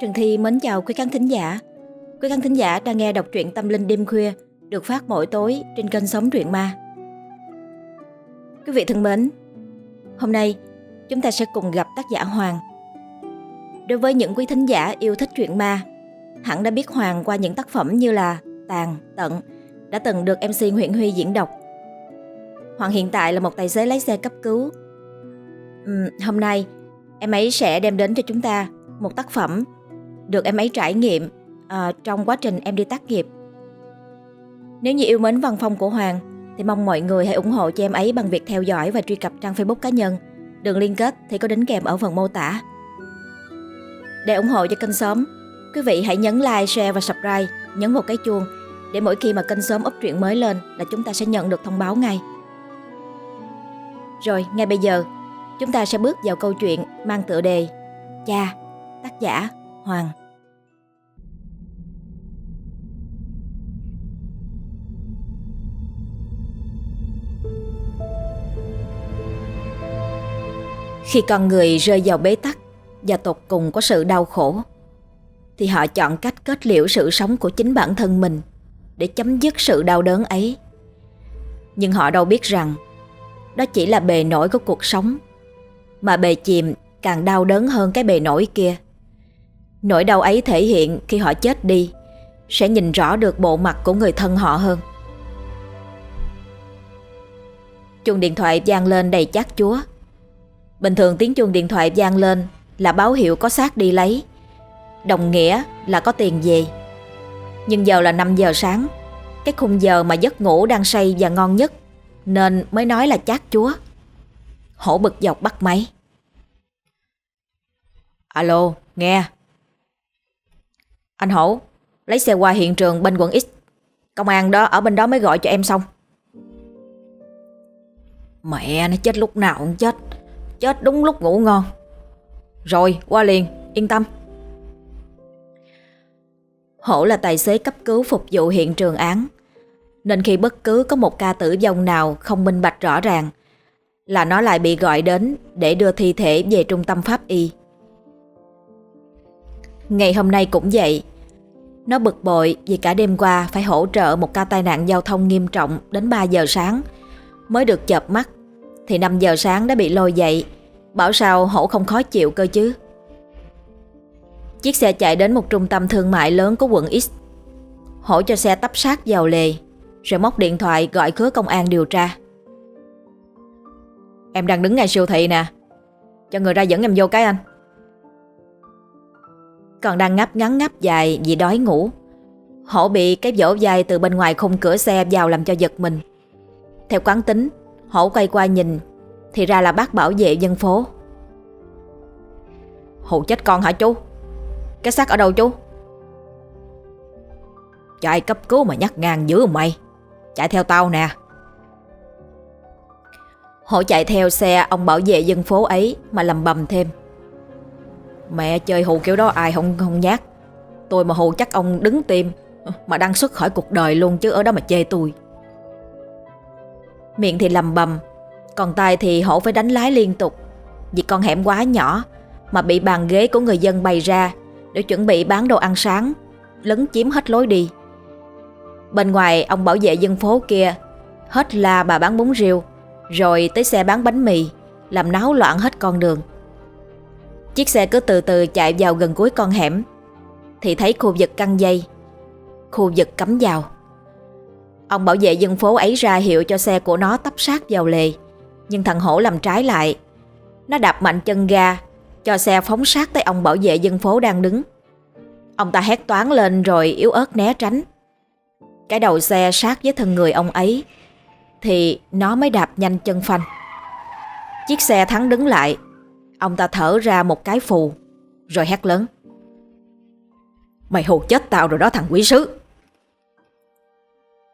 Trần Thi mến chào quý khán thính giả. Quý khán thính giả đang nghe đọc truyện Tâm Linh Đêm Khuya được phát mỗi tối trên kênh Sống Truyện Ma. Quý vị thân mến, hôm nay chúng ta sẽ cùng gặp tác giả Hoàng. Đối với những quý thính giả yêu thích truyện ma, hẳn đã biết Hoàng qua những tác phẩm như là Tàn, Tận, đã từng được MC Nguyễn Huy diễn đọc. Hoàng hiện tại là một tài xế lái xe cấp cứu. Uhm, hôm nay, em ấy sẽ đem đến cho chúng ta một tác phẩm được em ấy trải nghiệm à, trong quá trình em đi tác nghiệp. Nếu như yêu mến văn phong của Hoàng, thì mong mọi người hãy ủng hộ cho em ấy bằng việc theo dõi và truy cập trang Facebook cá nhân. Đường liên kết thì có đính kèm ở phần mô tả. Để ủng hộ cho kênh sớm, quý vị hãy nhấn like, share và subscribe, nhấn vào cái chuông để mỗi khi mà kênh sớm up truyện mới lên là chúng ta sẽ nhận được thông báo ngay. Rồi, ngay bây giờ, chúng ta sẽ bước vào câu chuyện mang tựa đề Cha, tác giả Hoàng. Khi con người rơi vào bế tắc và tột cùng có sự đau khổ, thì họ chọn cách kết liễu sự sống của chính bản thân mình để chấm dứt sự đau đớn ấy. Nhưng họ đâu biết rằng đó chỉ là bề nổi của cuộc sống, mà bề chìm càng đau đớn hơn cái bề nổi kia. Nỗi đau ấy thể hiện khi họ chết đi, sẽ nhìn rõ được bộ mặt của người thân họ hơn. Chuông điện thoại vang lên đầy chát chúa. Bình thường tiếng chuông điện thoại vang lên là báo hiệu có xác đi lấy, đồng nghĩa là có tiền về. Nhưng giờ là 5 giờ sáng, cái khung giờ mà giấc ngủ đang say và ngon nhất, nên mới nói là chát chúa. Hổ bực dọc bắt máy. Alo, nghe. Anh Hổ, lấy xe qua hiện trường bên quận X. Công an đó ở bên đó mới gọi cho em xong. Mẹ nó chết lúc nào cũng chết. Chết đúng lúc ngủ ngon. Rồi, qua liền, yên tâm. Hổ là tài xế cấp cứu phục vụ hiện trường án. Nên khi bất cứ có một ca tử vong nào không minh bạch rõ ràng là nó lại bị gọi đến để đưa thi thể về trung tâm pháp y. Ngày hôm nay cũng vậy. Nó bực bội vì cả đêm qua phải hỗ trợ một ca tai nạn giao thông nghiêm trọng đến 3 giờ sáng mới được chợp mắt thì 5 giờ sáng đã bị lôi dậy bảo sao hổ không khó chịu cơ chứ. Chiếc xe chạy đến một trung tâm thương mại lớn của quận X. Hổ cho xe tấp sát vào lề, rồi móc điện thoại gọi khứa công an điều tra. Em đang đứng ngay siêu thị nè. Cho người ra dẫn em vô cái anh. Còn đang ngáp ngắn ngáp dài vì đói ngủ. Hổ bị cái vỗ dài từ bên ngoài khung cửa xe vào làm cho giật mình. Theo quán tính, Hổ quay qua nhìn, Thì ra là bác bảo vệ dân phố. Hổ chết con hả chú? Cái xác ở đâu chú? Chạy cấp cứu mà nhắc ngang dữ mày. Chạy theo tao nè. Hổ chạy theo xe ông bảo vệ dân phố ấy Mà lầm bầm thêm. Mẹ chơi hù kiểu đó ai không không nhát. Tôi mà hù chắc ông đứng tim, Mà đăng xuất khỏi cuộc đời luôn chứ ở đó mà chê tôi. Miệng thì lầm bầm, Còn tay thì hổ phải đánh lái liên tục. Vì con hẻm quá nhỏ Mà bị bàn ghế của người dân bày ra Để chuẩn bị bán đồ ăn sáng, Lấn chiếm hết lối đi. Bên ngoài, ông bảo vệ dân phố kia, Hết la bà bán bún riêu. Rồi tới xe bán bánh mì, Làm náo loạn hết con đường. Chiếc xe cứ từ từ chạy vào gần cuối con hẻm, Thì thấy khu vực căng dây, Khu vực cấm vào Ông bảo vệ dân phố ấy ra hiệu cho xe của nó tấp sát vào lề, Nhưng thằng hổ làm trái lại. Nó đạp mạnh chân ga, Cho xe phóng sát tới ông bảo vệ dân phố đang đứng. Ông ta hét toán lên rồi yếu ớt né tránh. Cái đầu xe sát với thân người ông ấy thì nó mới đạp nhanh chân phanh. Chiếc xe thắng đứng lại. Ông ta thở ra một cái phù, Rồi hét lớn. Mày hù chết tao rồi đó thằng quý sứ.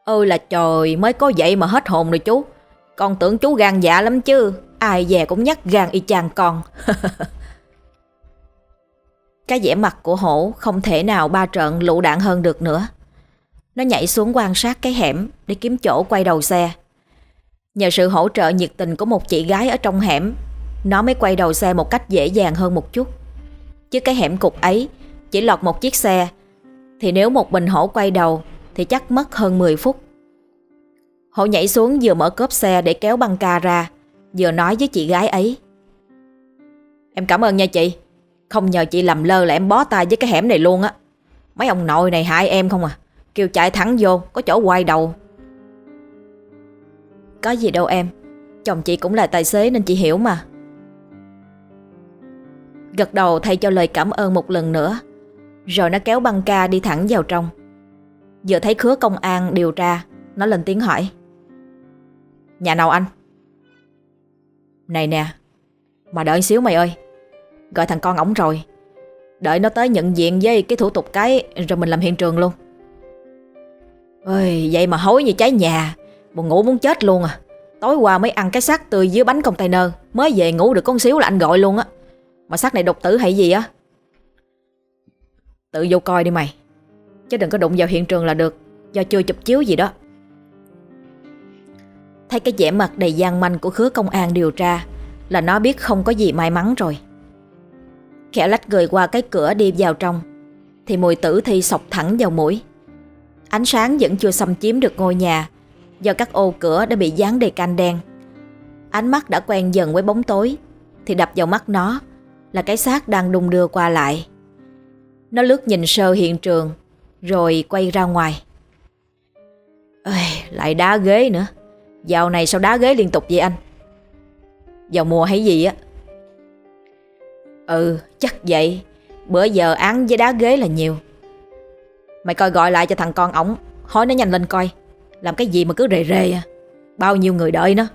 Ơi là trời, mới có vậy mà hết hồn rồi chú. Con tưởng chú gan dạ lắm chứ, Ai về cũng nhắc gan y chang con. Cái vẻ mặt của hổ không thể nào ba trận lụ đạn hơn được nữa. Nó nhảy xuống quan sát cái hẻm để kiếm chỗ quay đầu xe. Nhờ sự hỗ trợ nhiệt tình của một chị gái ở trong hẻm nó mới quay đầu xe một cách dễ dàng hơn một chút Chứ cái hẻm cục ấy chỉ lọt một chiếc xe thì nếu một mình hổ quay đầu thì chắc mất hơn 10 phút. Hổ nhảy xuống vừa mở cốp xe để kéo băng ca ra, vừa nói với chị gái ấy. Em cảm ơn nha chị, không nhờ chị làm lơ là em bó tay với cái hẻm này luôn á. Mấy ông nội này hại em không à, kêu chạy thẳng vô, có chỗ quay đầu. Có gì đâu em, chồng chị cũng là tài xế nên chị hiểu mà. Gật đầu thay cho lời cảm ơn một lần nữa. Rồi nó kéo băng ca đi thẳng vào trong. Vừa thấy khứa công an điều tra Nó lên tiếng hỏi. Nhà nào anh? Này nè Mà đợi xíu mày ơi. Gọi thằng con ổng rồi. Đợi nó tới nhận diện với cái thủ tục cái Rồi mình làm hiện trường luôn. Ôi, vậy mà hối như cháy nhà. Buồn ngủ muốn chết luôn à. Tối qua mới ăn cái xác tươi dưới bánh container, Mới về ngủ được con xíu là anh gọi luôn á. Mà xác này độc tử hay gì á? Tự vô coi đi mày. Chứ đừng có đụng vào hiện trường là được, Do chưa chụp chiếu gì đó. Thấy cái vẻ mặt đầy gian manh của khứa công an điều tra, Là nó biết không có gì may mắn rồi. Khẽ lách người qua cái cửa đi vào trong, Thì mùi tử thi sọc thẳng vào mũi. Ánh sáng vẫn chưa xâm chiếm được ngôi nhà Do các ô cửa đã bị dán đầy can đen Ánh mắt đã quen dần với bóng tối Thì đập vào mắt nó là cái xác đang đung đưa qua lại. Nó lướt nhìn sơ hiện trường, rồi quay ra ngoài. ơi lại đá ghế nữa. Dạo này sao đá ghế liên tục vậy anh? Vào mùa hay gì á? Ừ, chắc vậy. Bữa giờ án với đá ghế là nhiều. Mày coi gọi lại cho thằng con ổng, hỏi nó nhanh lên coi. Làm cái gì mà cứ rề rề à? Bao nhiêu người đợi nó?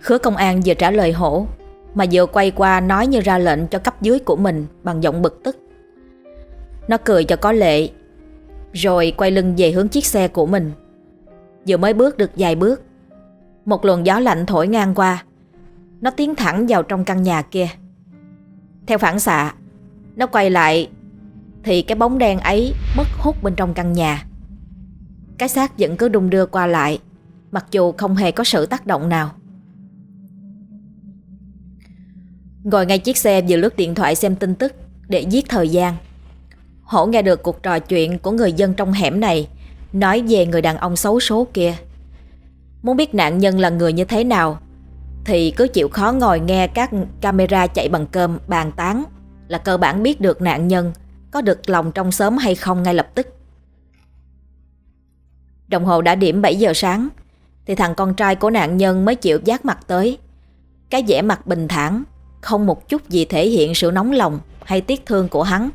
Khứa công an vừa trả lời hổ mà vừa quay qua nói như ra lệnh cho cấp dưới của mình bằng giọng bực tức. Nó cười cho có lệ, rồi quay lưng về hướng chiếc xe của mình. Vừa mới bước được vài bước, một luồng gió lạnh thổi ngang qua. Nó tiến thẳng vào trong căn nhà kia. Theo phản xạ, nó quay lại thì cái bóng đen ấy mất hút bên trong căn nhà. Cái xác vẫn cứ đung đưa qua lại, mặc dù không hề có sự tác động nào. Ngồi ngay chiếc xe vừa lướt điện thoại xem tin tức Để giết thời gian. Hổ nghe được cuộc trò chuyện của người dân trong hẻm này Nói về người đàn ông xấu số kia. Muốn biết nạn nhân là người như thế nào Thì cứ chịu khó ngồi nghe các camera chạy bằng cơm bàn tán Là cơ bản biết được nạn nhân có được lòng trong sớm hay không ngay lập tức. Đồng hồ đã điểm 7 giờ sáng Thì thằng con trai của nạn nhân mới chịu giác mặt tới Cái vẻ mặt bình thản không một chút gì thể hiện sự nóng lòng hay tiếc thương của hắn,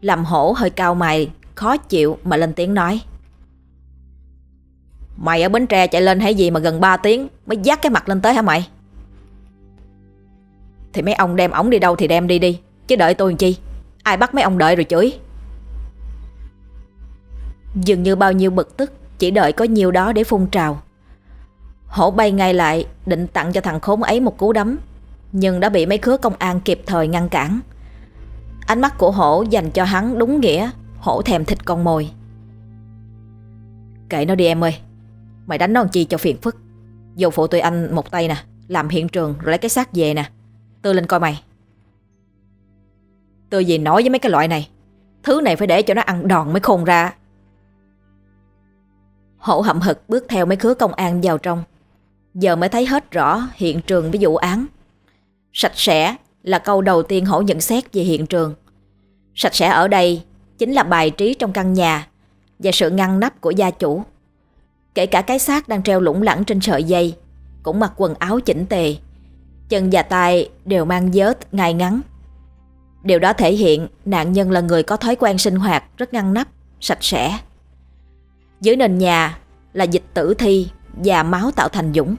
làm hổ hơi cao mày, khó chịu mà lên tiếng nói. Mày ở Bến Tre chạy lên hay gì mà gần 3 tiếng mới dắt cái mặt lên tới hả mày? Thì mấy ông đem ổng đi đâu thì đem đi đi, chứ đợi tôi làm chi? Ai bắt mấy ông đợi rồi chửi? Dường như bao nhiêu bực tức chỉ đợi có nhiều đó để phun trào. Hổ bay ngay lại định tặng cho thằng khốn ấy một cú đấm nhưng đã bị mấy khứa công an kịp thời ngăn cản. Ánh mắt của hổ dành cho hắn đúng nghĩa hổ thèm thịt con mồi. Kệ nó đi em ơi, mày đánh nó chi cho phiền phức. Dù phụ tụi anh một tay nè, làm hiện trường rồi lấy cái xác về nè. Tôi lên coi mày. Tôi gì nói với mấy cái loại này, thứ này phải để cho nó ăn đòn mới khôn ra. Hổ hậm hực bước theo mấy khứa công an vào trong. Giờ mới thấy hết rõ hiện trường với vụ án. Sạch sẽ là câu đầu tiên hổ nhận xét về hiện trường. Sạch sẽ ở đây chính là bài trí trong căn nhà và sự ngăn nắp của gia chủ. Kể cả cái xác đang treo lủng lẳng trên sợi dây cũng mặc quần áo chỉnh tề. Chân và tay đều mang vớt ngay ngắn. Điều đó thể hiện nạn nhân là người có thói quen sinh hoạt rất ngăn nắp, sạch sẽ. Dưới nền nhà là dịch tử thi và máu tạo thành dũng.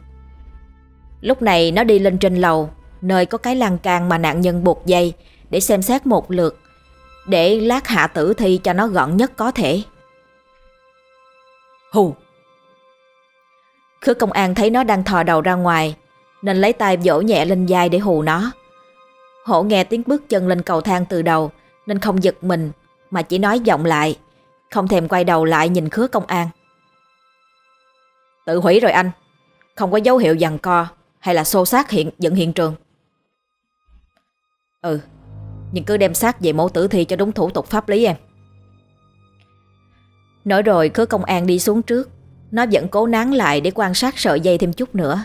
Lúc này nó đi lên trên lầu nơi có cái lan can mà nạn nhân buộc dây để xem xét một lượt, để lát hạ tử thi cho nó gọn nhất có thể. Hù! Khứa công an thấy nó đang thò đầu ra ngoài, nên lấy tay vỗ nhẹ lên vai để hù nó. Hổ nghe tiếng bước chân lên cầu thang từ đầu, nên không giật mình, mà chỉ nói giọng lại, không thèm quay đầu lại nhìn khứa công an. Tự hủy rồi anh, không có dấu hiệu giằng co hay là xô xác hiện dựng hiện trường. Ừ Nhưng cứ đem xác về mẫu tử thi cho đúng thủ tục pháp lý em. Nói rồi khứa công an đi xuống trước. Nó vẫn cố nán lại để quan sát sợi dây thêm chút nữa.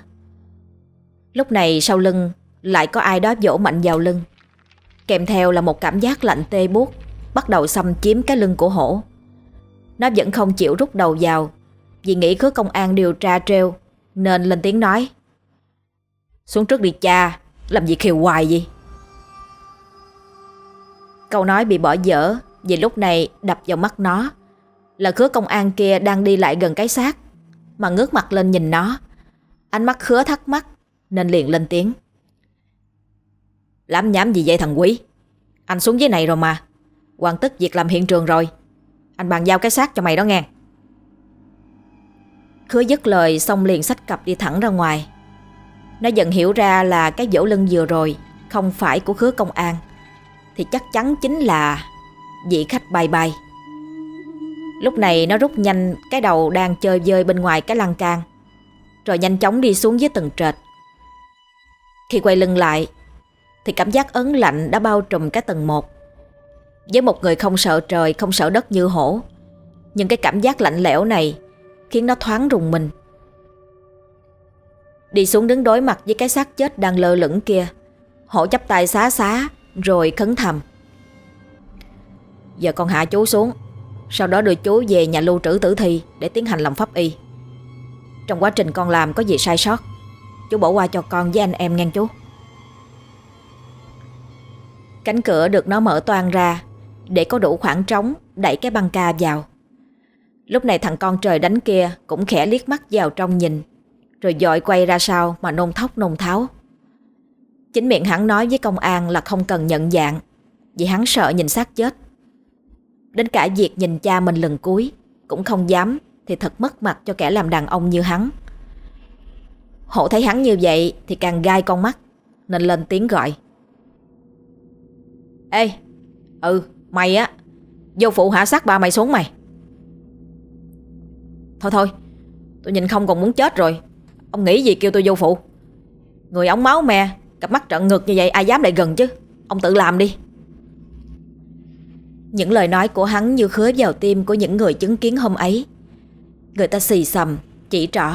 Lúc này sau lưng lại có ai đó vỗ mạnh vào lưng. Kèm theo là một cảm giác lạnh tê buốt Bắt đầu xâm chiếm cái lưng của hổ. Nó vẫn không chịu rút đầu vào. Vì nghĩ cứ công an điều tra treo, Nên lên tiếng nói. Xuống trước đi cha, Làm gì khiều hoài gì? Câu nói bị bỏ dở, Vì lúc này đập vào mắt nó. Là khứa công an kia đang đi lại gần cái xác, Mà ngước mặt lên nhìn nó. Ánh mắt khứa thắc mắc Nên liền lên tiếng. Làm nhám gì vậy thằng quý? Anh xuống dưới này rồi mà. Hoàn tất việc làm hiện trường rồi. Anh bàn giao cái xác cho mày đó nghe. Khứa dứt lời, xong liền sách cặp đi thẳng ra ngoài. Nó dần hiểu ra là cái vỗ lưng vừa rồi Không phải của khứa công an, Thì chắc chắn chính là Vị khách bay bay. Lúc này nó rút nhanh Cái đầu đang chơi dơi bên ngoài cái lăng can, Rồi nhanh chóng đi xuống dưới tầng trệt. Khi quay lưng lại, Thì cảm giác ấn lạnh đã bao trùm cái tầng 1 với một người không sợ trời, Không sợ đất như hổ. Nhưng cái cảm giác lạnh lẽo này Khiến nó thoáng rùng mình. Đi xuống đứng đối mặt với cái xác chết đang lơ lửng kia. Hổ chắp tay xá xá, Rồi khấn thầm. Giờ con hạ chú xuống. Sau đó đưa chú về nhà lưu trữ tử thi Để tiến hành làm pháp y. Trong quá trình con làm có gì sai sót, Chú bỏ qua cho con với anh em nghe chú. Cánh cửa được nó mở toan ra. Để có đủ khoảng trống, Đẩy cái băng ca vào. Lúc này thằng con trời đánh kia Cũng khẽ liếc mắt vào trong nhìn, Rồi dội quay ra sau mà nôn thóc nôn tháo. Chính miệng hắn nói với công an là không cần nhận dạng, Vì hắn sợ nhìn xác chết. Đến cả việc nhìn cha mình lần cuối, Cũng không dám, Thì thật mất mặt cho kẻ làm đàn ông như hắn. Hổ thấy hắn như vậy Thì càng gai con mắt, Nên lên tiếng gọi. Ê Ừ mày á Vô phụ hạ sát ba mày xuống mày. Thôi thôi Tôi nhìn không còn muốn chết rồi. Ông nghĩ gì kêu tôi vô phụ? Người ống máu mè Cặp mắt trận ngược như vậy ai dám lại gần chứ? Ông tự làm đi. Những lời nói của hắn như khứa vào tim của những người chứng kiến hôm ấy. Người ta xì xầm, chỉ trỏ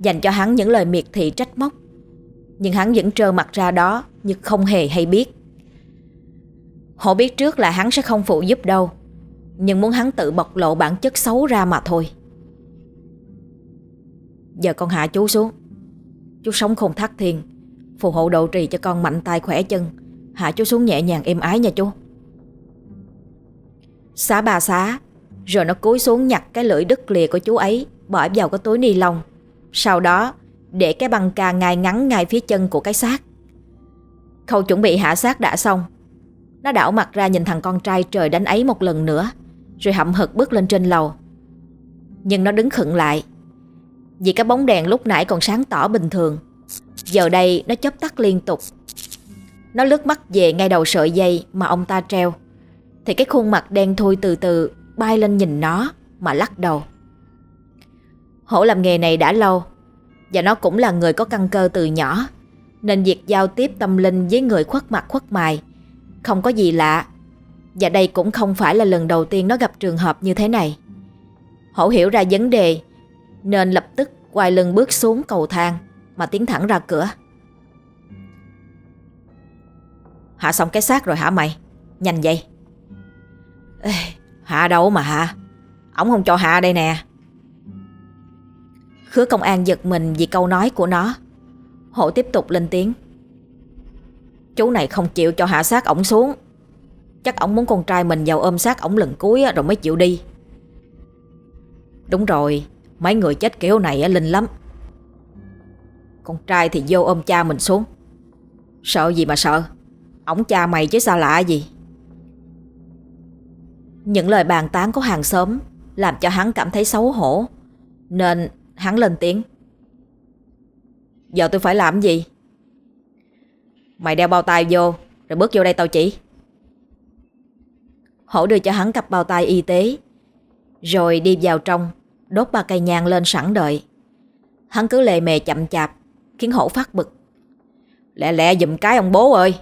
Dành cho hắn những lời miệt thị trách móc. Nhưng hắn vẫn trơ mặt ra đó Như không hề hay biết. Họ biết trước là hắn sẽ không phụ giúp đâu. Nhưng muốn hắn tự bộc lộ bản chất xấu ra mà thôi. Giờ con hạ chú xuống. Chú sống không thắt thiên. Phù hộ độ trì cho con mạnh tay khỏe chân. Hạ chú xuống nhẹ nhàng êm ái nha chú. Xá bà xá, Rồi nó cúi xuống nhặt cái lưỡi đứt lìa của chú ấy, Bỏ vào cái túi ni lông. Sau đó, để cái băng ca ngay ngắn ngay phía chân của cái xác. Khâu chuẩn bị hạ xác đã xong nó đảo mặt ra nhìn thằng con trai trời đánh ấy một lần nữa, Rồi hậm hực bước lên trên lầu. Nhưng nó đứng khựng lại, Vì cái bóng đèn lúc nãy còn sáng tỏ bình thường. Giờ đây nó chớp tắt liên tục. Nó lướt mắt về ngay đầu sợi dây mà ông ta treo, Thì cái khuôn mặt đen thui từ từ bay lên nhìn nó mà lắc đầu. Hổ làm nghề này đã lâu, Và nó cũng là người có căn cơ từ nhỏ, Nên việc giao tiếp tâm linh với người khuất mặt khuất mài không có gì lạ. Và đây cũng không phải là lần đầu tiên nó gặp trường hợp như thế này. Hổ hiểu ra vấn đề Nên lập tức quay lưng bước xuống cầu thang Mà tiến thẳng ra cửa. Hạ xong cái xác rồi hả mày? Nhanh vậy. Ê, Hạ đâu mà hạ? Ông không cho hạ đây nè. Khứa công an giật mình vì câu nói của nó. Hổ tiếp tục lên tiếng. Chú này không chịu cho hạ sát ổng xuống. Chắc ổng muốn con trai mình vào ôm sát ổng lần cuối rồi mới chịu đi. Đúng rồi, Mấy người chết kiểu này linh lắm. Con trai thì vô ôm cha mình xuống. Sợ gì mà sợ? Ổng cha mày chứ sao lạ gì? Những lời bàn tán của hàng xóm Làm cho hắn cảm thấy xấu hổ, Nên hắn lên tiếng. Giờ tôi phải làm gì? Mày đeo bao tay vô Rồi bước vô đây tao chỉ Hổ đưa cho hắn cặp bao tay y tế Rồi đi vào trong Đốt ba cây nhang lên sẵn đợi Hắn cứ lề mề chậm chạp Khiến hổ phát bực Lẹ lẹ dùm cái ông bố ơi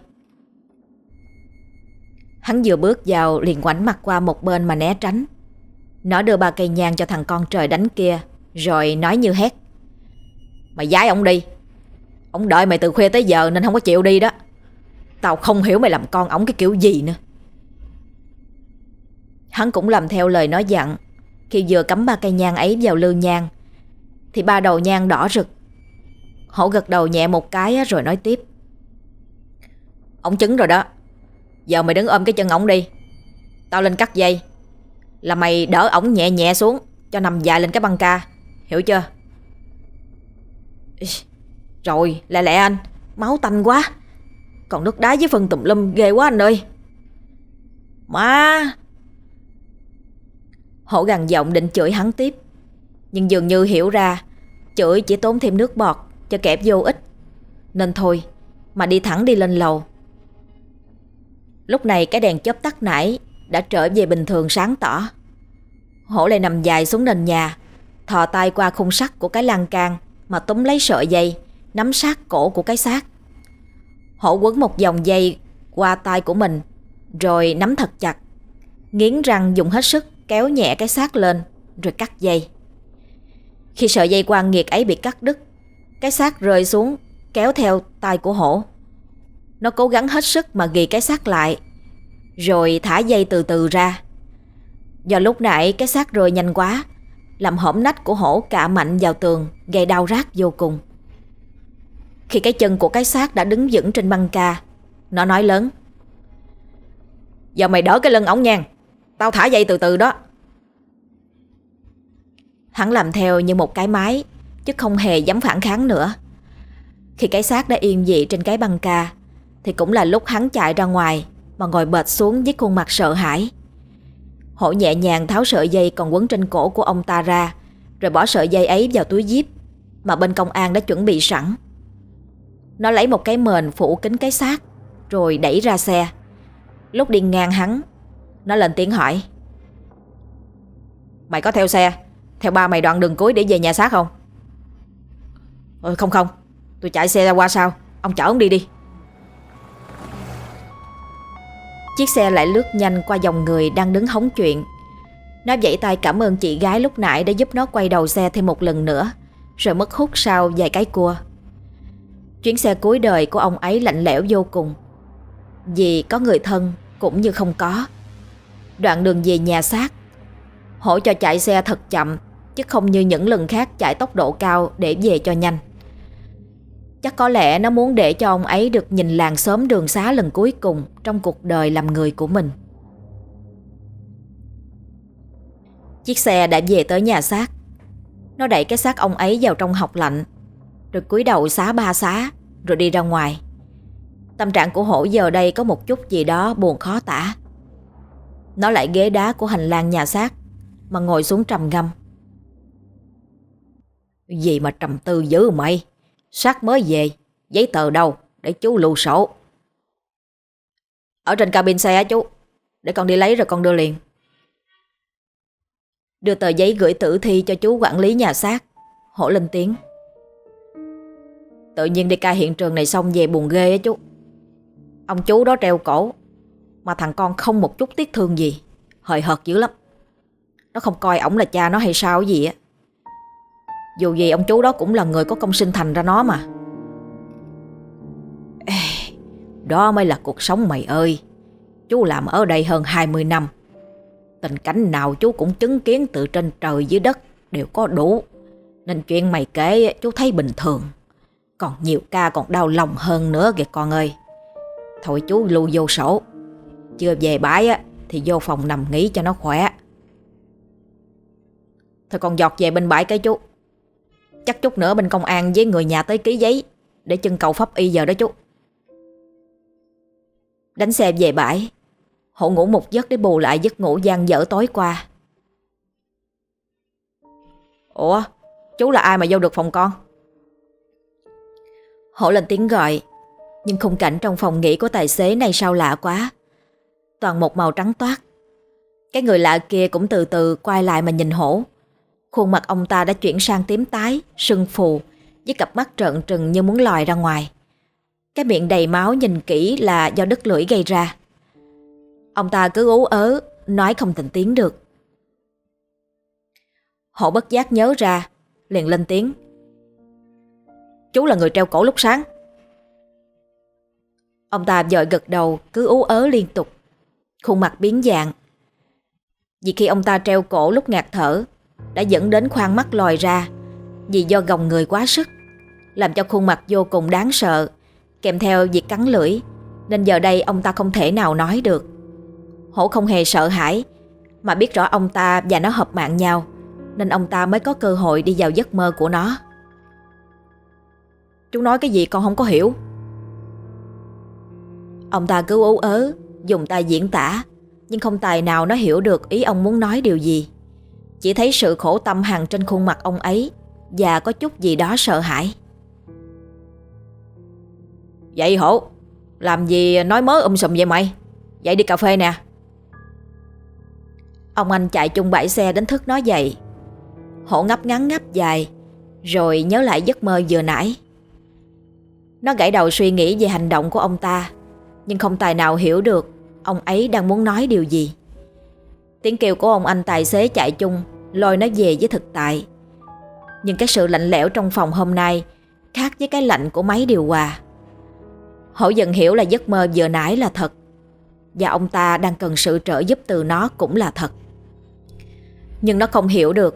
Hắn vừa bước vào liền ngoảnh mặt qua một bên mà né tránh. Nó đưa ba cây nhang cho thằng con trời đánh kia, rồi nói như hét. Mày giái ông đi. Ông đợi mày từ khuya tới giờ nên không có chịu đi đó. Tao không hiểu mày làm con ổng cái kiểu gì nữa. Hắn cũng làm theo lời nói dặn. Khi vừa cắm ba cây nhang ấy vào lư nhang, thì ba đầu nhang đỏ rực. Hổ gật đầu nhẹ một cái rồi nói tiếp. Ông chứng rồi đó. Giờ mày đứng ôm cái chân ổng đi Tao lên cắt dây Là mày đỡ ổng nhẹ nhẹ xuống Cho nằm dài lên cái băng ca Hiểu chưa rồi lẹ lẹ anh. Máu tanh quá. Còn nước đá với phần tùm lum ghê quá anh ơi. Má. Hổ gằn giọng định chửi hắn tiếp. Nhưng dường như hiểu ra Chửi chỉ tốn thêm nước bọt Cho kẹp vô ích. Nên thôi Mà đi thẳng đi lên lầu. Lúc này cái đèn chớp tắt nãy đã trở về bình thường sáng tỏ. Hổ lại nằm dài xuống nền nhà, thò tay qua khung sắt của cái lan can mà túm lấy sợi dây, nắm sát cổ của cái xác. Hổ quấn một dòng dây qua tay của mình, rồi nắm thật chặt, nghiến răng dùng hết sức kéo nhẹ cái xác lên, rồi cắt dây. Khi sợi dây quan nghiệt ấy bị cắt đứt, cái xác rơi xuống kéo theo tay của hổ. Nó cố gắng hết sức mà ghi cái xác lại Rồi thả dây từ từ ra Do lúc nãy cái xác rơi nhanh quá Làm hõm nách của hổ cạ mạnh vào tường Gây đau rát vô cùng khi cái chân của cái xác đã đứng vững trên băng ca. Nó nói lớn, Giờ mày đỡ cái lưng ổng nha, Tao thả dây từ từ đó. Hắn làm theo như một cái máy, Chứ không hề dám phản kháng nữa. Khi cái xác đã yên dị trên cái băng ca, thì cũng là lúc hắn chạy ra ngoài Mà ngồi bệt xuống với khuôn mặt sợ hãi. Hổ nhẹ nhàng tháo sợi dây còn quấn trên cổ của ông ta ra, Rồi bỏ sợi dây ấy vào túi zip Mà bên công an đã chuẩn bị sẵn. Nó lấy một cái mền phủ kính cái xác, Rồi đẩy ra xe. Lúc đi ngang hắn, Nó lên tiếng hỏi, Mày có theo xe, Theo ba mày đoạn đường cuối để về nhà xác không? Ôi Không không, Tôi chạy xe ra qua sau, Ông chở ông đi đi. Chiếc xe lại lướt nhanh qua dòng người đang đứng hóng chuyện. Nó vẫy tay cảm ơn chị gái lúc nãy đã giúp nó quay đầu xe thêm một lần nữa, Rồi mất hút sau vài cái cua. Chuyến xe cuối đời của ông ấy lạnh lẽo vô cùng Vì có người thân cũng như không có Đoạn đường về nhà xác Hổ cho chạy xe thật chậm Chứ không như những lần khác chạy tốc độ cao để về cho nhanh Chắc có lẽ nó muốn để cho ông ấy được nhìn làng xóm đường xá lần cuối cùng trong cuộc đời làm người của mình. Chiếc xe đã về tới nhà xác. Nó đẩy cái xác ông ấy vào trong học lạnh, rồi cúi đầu xá ba xá, rồi đi ra ngoài. Tâm trạng của hổ giờ đây có một chút gì đó buồn khó tả. Nó lại ghế đá của hành lang nhà xác, mà ngồi xuống trầm ngâm. Gì mà trầm tư dữ mày? Sát mới về, giấy tờ đâu để chú lưu sổ. Ở trên cabin xe á chú, để con đi lấy rồi con đưa liền. Đưa tờ giấy gửi tử thi cho chú quản lý nhà xác, hổ lên tiếng. Tự nhiên đi ca hiện trường này xong về buồn ghê á chú. Ông chú đó treo cổ, mà thằng con không một chút tiếc thương gì, hời hợt dữ lắm. Nó không coi ổng là cha nó hay sao gì á. Dù gì ông chú đó cũng là người có công sinh thành ra nó mà Ê, Đó mới là cuộc sống mày ơi Chú làm ở đây hơn 20 năm Tình cảnh nào chú cũng chứng kiến từ trên trời dưới đất Đều có đủ Nên chuyện mày kể chú thấy bình thường còn nhiều ca còn đau lòng hơn nữa kìa con ơi. Thôi chú, lưu vô sổ. Chưa về bãi á, Thì vô phòng nằm nghỉ cho nó khỏe. Thôi con giọt về bên bãi cái chú. Chắc chút nữa bên công an với người nhà tới ký giấy Để chân cầu pháp y giờ đó chú. Đánh xe về bãi. Hổ ngủ một giấc để bù lại giấc ngủ gian dở tối qua. Ủa, Chú là ai mà vô được phòng con? Hổ lên tiếng gọi Nhưng khung cảnh trong phòng nghỉ của tài xế này sao lạ quá Toàn một màu trắng toát Cái người lạ kia cũng từ từ quay lại mà nhìn hổ Khuôn mặt ông ta đã chuyển sang tím tái, sưng phù, với cặp mắt trợn trừng như muốn lòi ra ngoài. Cái miệng đầy máu nhìn kỹ là do đứt lưỡi gây ra. Ông ta cứ ú ớ, nói không thành tiếng được. Hổ bất giác nhớ ra, liền lên tiếng. Chú là người treo cổ lúc sáng. Ông ta dội gật đầu cứ ú ớ liên tục, khuôn mặt biến dạng. Vì khi ông ta treo cổ lúc ngạt thở, đã dẫn đến khoang mắt lòi ra vì do gồng người quá sức, làm cho khuôn mặt vô cùng đáng sợ, kèm theo việc cắn lưỡi, nên giờ đây ông ta không thể nào nói được. Hổ không hề sợ hãi, mà biết rõ ông ta và nó hợp mạng nhau, nên ông ta mới có cơ hội đi vào giấc mơ của nó. Chú nói cái gì con không có hiểu. Ông ta cứ ú ớ, dùng tay diễn tả, nhưng không tài nào nó hiểu được ý ông muốn nói điều gì. Chỉ thấy sự khổ tâm hằn trên khuôn mặt ông ấy và có chút gì đó sợ hãi. Vậy hổ, làm gì nói mớ um sùm vậy mày? Dậy đi cà phê nè. Ông anh chạy chung bãi xe đến thức nó dậy. Hổ ngắp ngắn ngắp dài, rồi nhớ lại giấc mơ vừa nãy. Nó gãy đầu suy nghĩ về hành động của ông ta, nhưng không tài nào hiểu được ông ấy đang muốn nói điều gì. Tiếng kêu của ông anh tài xế chạy chung lôi nó về với thực tại. Nhưng cái sự lạnh lẽo trong phòng hôm nay khác với cái lạnh của máy điều hòa. Hổ dần hiểu là giấc mơ vừa nãy là thật và ông ta đang cần sự trợ giúp từ nó cũng là thật. Nhưng nó không hiểu được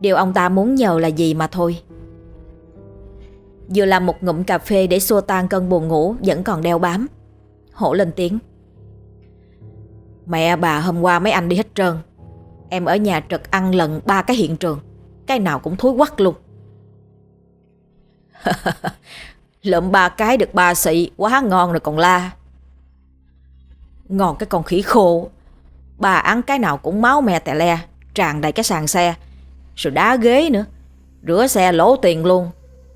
điều ông ta muốn nhờ là gì mà thôi. Vừa làm một ngụm cà phê để xua tan cơn buồn ngủ vẫn còn đeo bám. Hổ lên tiếng. Mẹ bà hôm qua mấy anh đi hết trơn. Em ở nhà trực ăn lần ba cái hiện trường. Cái nào cũng thối quắc luôn. Lượm ba cái được ba xị quá ngon rồi còn la. Ngon cái con khỉ khô. Bà ăn cái nào cũng máu mè tè le, tràn đầy cái sàn xe. Rồi đá ghế nữa. Rửa xe lỗ tiền luôn.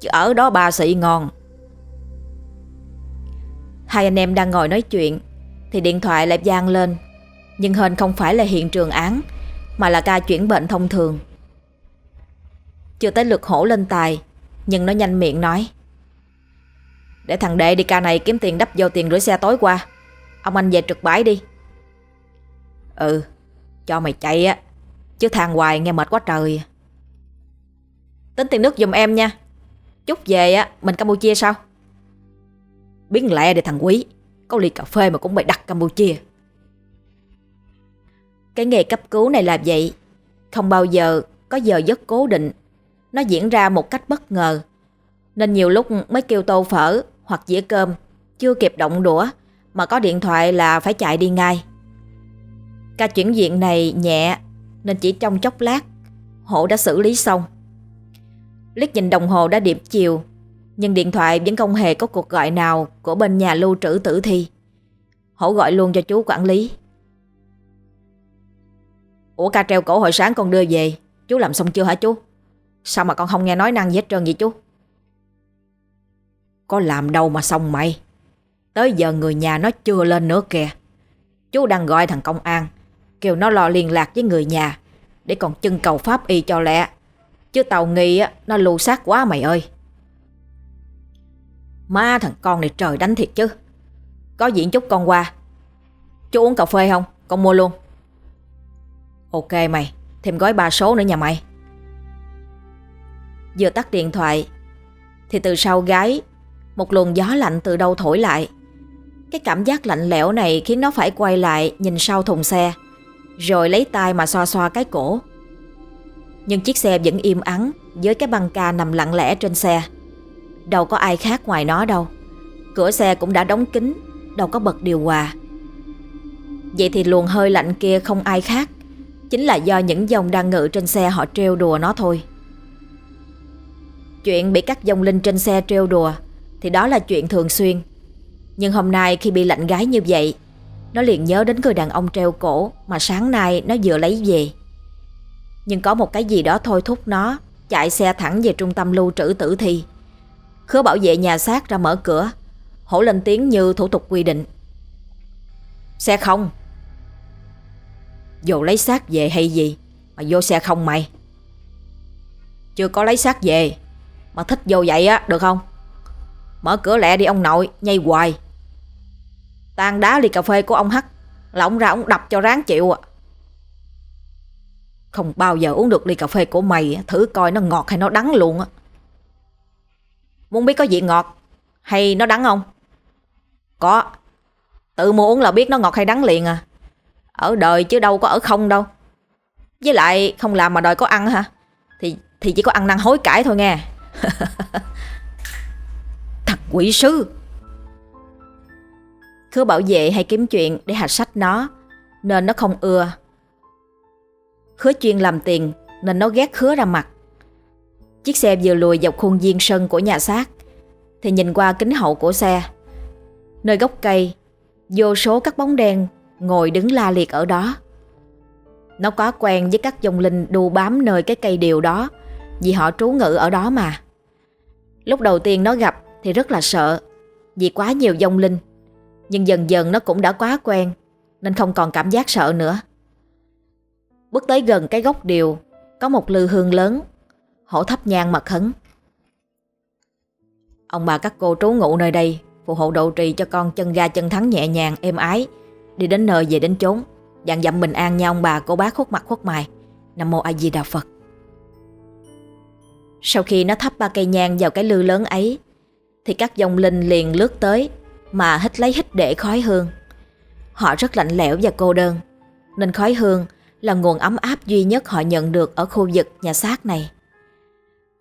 Chứ ở đó ba xị ngon. Hai anh em đang ngồi nói chuyện thì điện thoại lại gian lên. Nhưng hên không phải là hiện trường án mà là ca chuyển bệnh thông thường. Chưa tới lượt hổ lên tài, nhưng nó nhanh miệng nói. Để thằng đệ đi ca này kiếm tiền đắp vô tiền rửa xe tối qua. Ông anh về trực bãi đi. Ừ, cho mày chạy á, chứ thang hoài nghe mệt quá trời. Tính tiền nước giùm em nha. Chút về á, mình Campuchia sao? Biến lẹ để thằng quý, có ly cà phê mà cũng bày đặt Campuchia. Cái nghề cấp cứu này là vậy, không bao giờ có giờ giấc cố định. Nó diễn ra một cách bất ngờ. Nên nhiều lúc mới kêu tô phở hoặc dĩa cơm, chưa kịp động đũa mà có điện thoại là phải chạy đi ngay. Ca chuyển viện này nhẹ nên chỉ trong chốc lát Hộ đã xử lý xong. Liếc nhìn đồng hồ đã điểm chiều. Nhưng điện thoại vẫn không hề có cuộc gọi nào của bên nhà lưu trữ tử thi. Hổ gọi luôn cho chú quản lý. Ủa, ca treo cổ hồi sáng con đưa về. Chú làm xong chưa hả chú? Sao mà con không nghe nói năng gì hết trơn vậy chú? Có làm đâu mà xong mày. Tới giờ người nhà nó chưa lên nữa kìa. Chú đang gọi thằng công an. Kêu nó lo liên lạc với người nhà Để còn chân cầu pháp y cho lẹ. Chứ tàu nghi á Nó lù sát quá mày ơi Ma thằng con này trời đánh thiệt chứ Có diện chút con qua Chú uống cà phê không Con mua luôn Ok mày, thêm gói ba số nữa nhà mày. Vừa tắt điện thoại, thì từ sau gái, một luồng gió lạnh từ đâu thổi lại. Cái cảm giác lạnh lẽo này khiến nó phải quay lại nhìn sau thùng xe, rồi lấy tay mà xoa xoa cái cổ. Nhưng chiếc xe vẫn im ắng với cái băng ca nằm lặng lẽ trên xe. Đâu có ai khác ngoài nó đâu. Cửa xe cũng đã đóng kín, đâu có bật điều hòa. Vậy thì luồng hơi lạnh kia không ai khác Chính là do những dòng đang ngự trên xe họ trêu đùa nó thôi Chuyện bị các dòng linh trên xe trêu đùa Thì đó là chuyện thường xuyên Nhưng hôm nay khi bị lạnh gái như vậy Nó liền nhớ đến người đàn ông treo cổ Mà sáng nay nó vừa lấy về nhưng có một cái gì đó thôi thúc nó, Chạy xe thẳng về trung tâm lưu trữ tử thi. Khứa bảo vệ nhà xác ra mở cửa, Hổ lên tiếng như thủ tục quy định. Xe không. Dù lấy xác về hay gì, Mà vô xe không mày. Chưa có lấy xác về, Mà thích vô vậy á, được không? Mở cửa lẹ đi ông nội, Nhây hoài. Tan đá ly cà phê của ông Hắc, Là ông ra ông đập cho ráng chịu à. Không bao giờ uống được ly cà phê của mày, Thử coi nó ngọt hay nó đắng luôn á. Muốn biết có gì ngọt Hay nó đắng không? Có. Tự mua uống là biết nó ngọt hay đắng liền à. Ở đời chứ đâu có ở không đâu. Với lại không làm mà đòi có ăn hả? Thì thì chỉ có ăn năn hối cải thôi nghe. Thật quỷ sứ. Khứa bảo vệ hay kiếm chuyện để hạch sách nó, Nên nó không ưa. Khứa chuyên làm tiền Nên nó ghét khứa ra mặt. Chiếc xe vừa lùi dọc khuôn viên sân của nhà xác, Thì nhìn qua kính hậu của xe. Nơi gốc cây, Vô số các bóng đen Ngồi đứng la liệt ở đó. Nó quá quen với các dòng linh đu bám nơi cái cây điều đó, Vì họ trú ngự ở đó mà. Lúc đầu tiên nó gặp Thì rất là sợ, Vì quá nhiều dòng linh, Nhưng dần dần nó cũng đã quá quen, Nên không còn cảm giác sợ nữa. Bước tới gần cái gốc điều, Có một lư hương lớn, Hổ thấp nhang mật khấn. Ông bà các cô trú ngụ nơi đây, Phù hộ độ trì cho con chân ga chân thắng nhẹ nhàng, êm ái, Đi đến nơi về đến chốn, Dặn dặm bình an nha ông bà, cô bác khuất mặt khuất mày. Nam mô A Di Đà Phật. Sau khi nó thắp ba cây nhang vào cái lư lớn ấy, Thì các dòng linh liền lướt tới, Mà hít lấy hít để khói hương. Họ rất lạnh lẽo và cô đơn, Nên khói hương là nguồn ấm áp duy nhất họ nhận được ở khu vực nhà xác này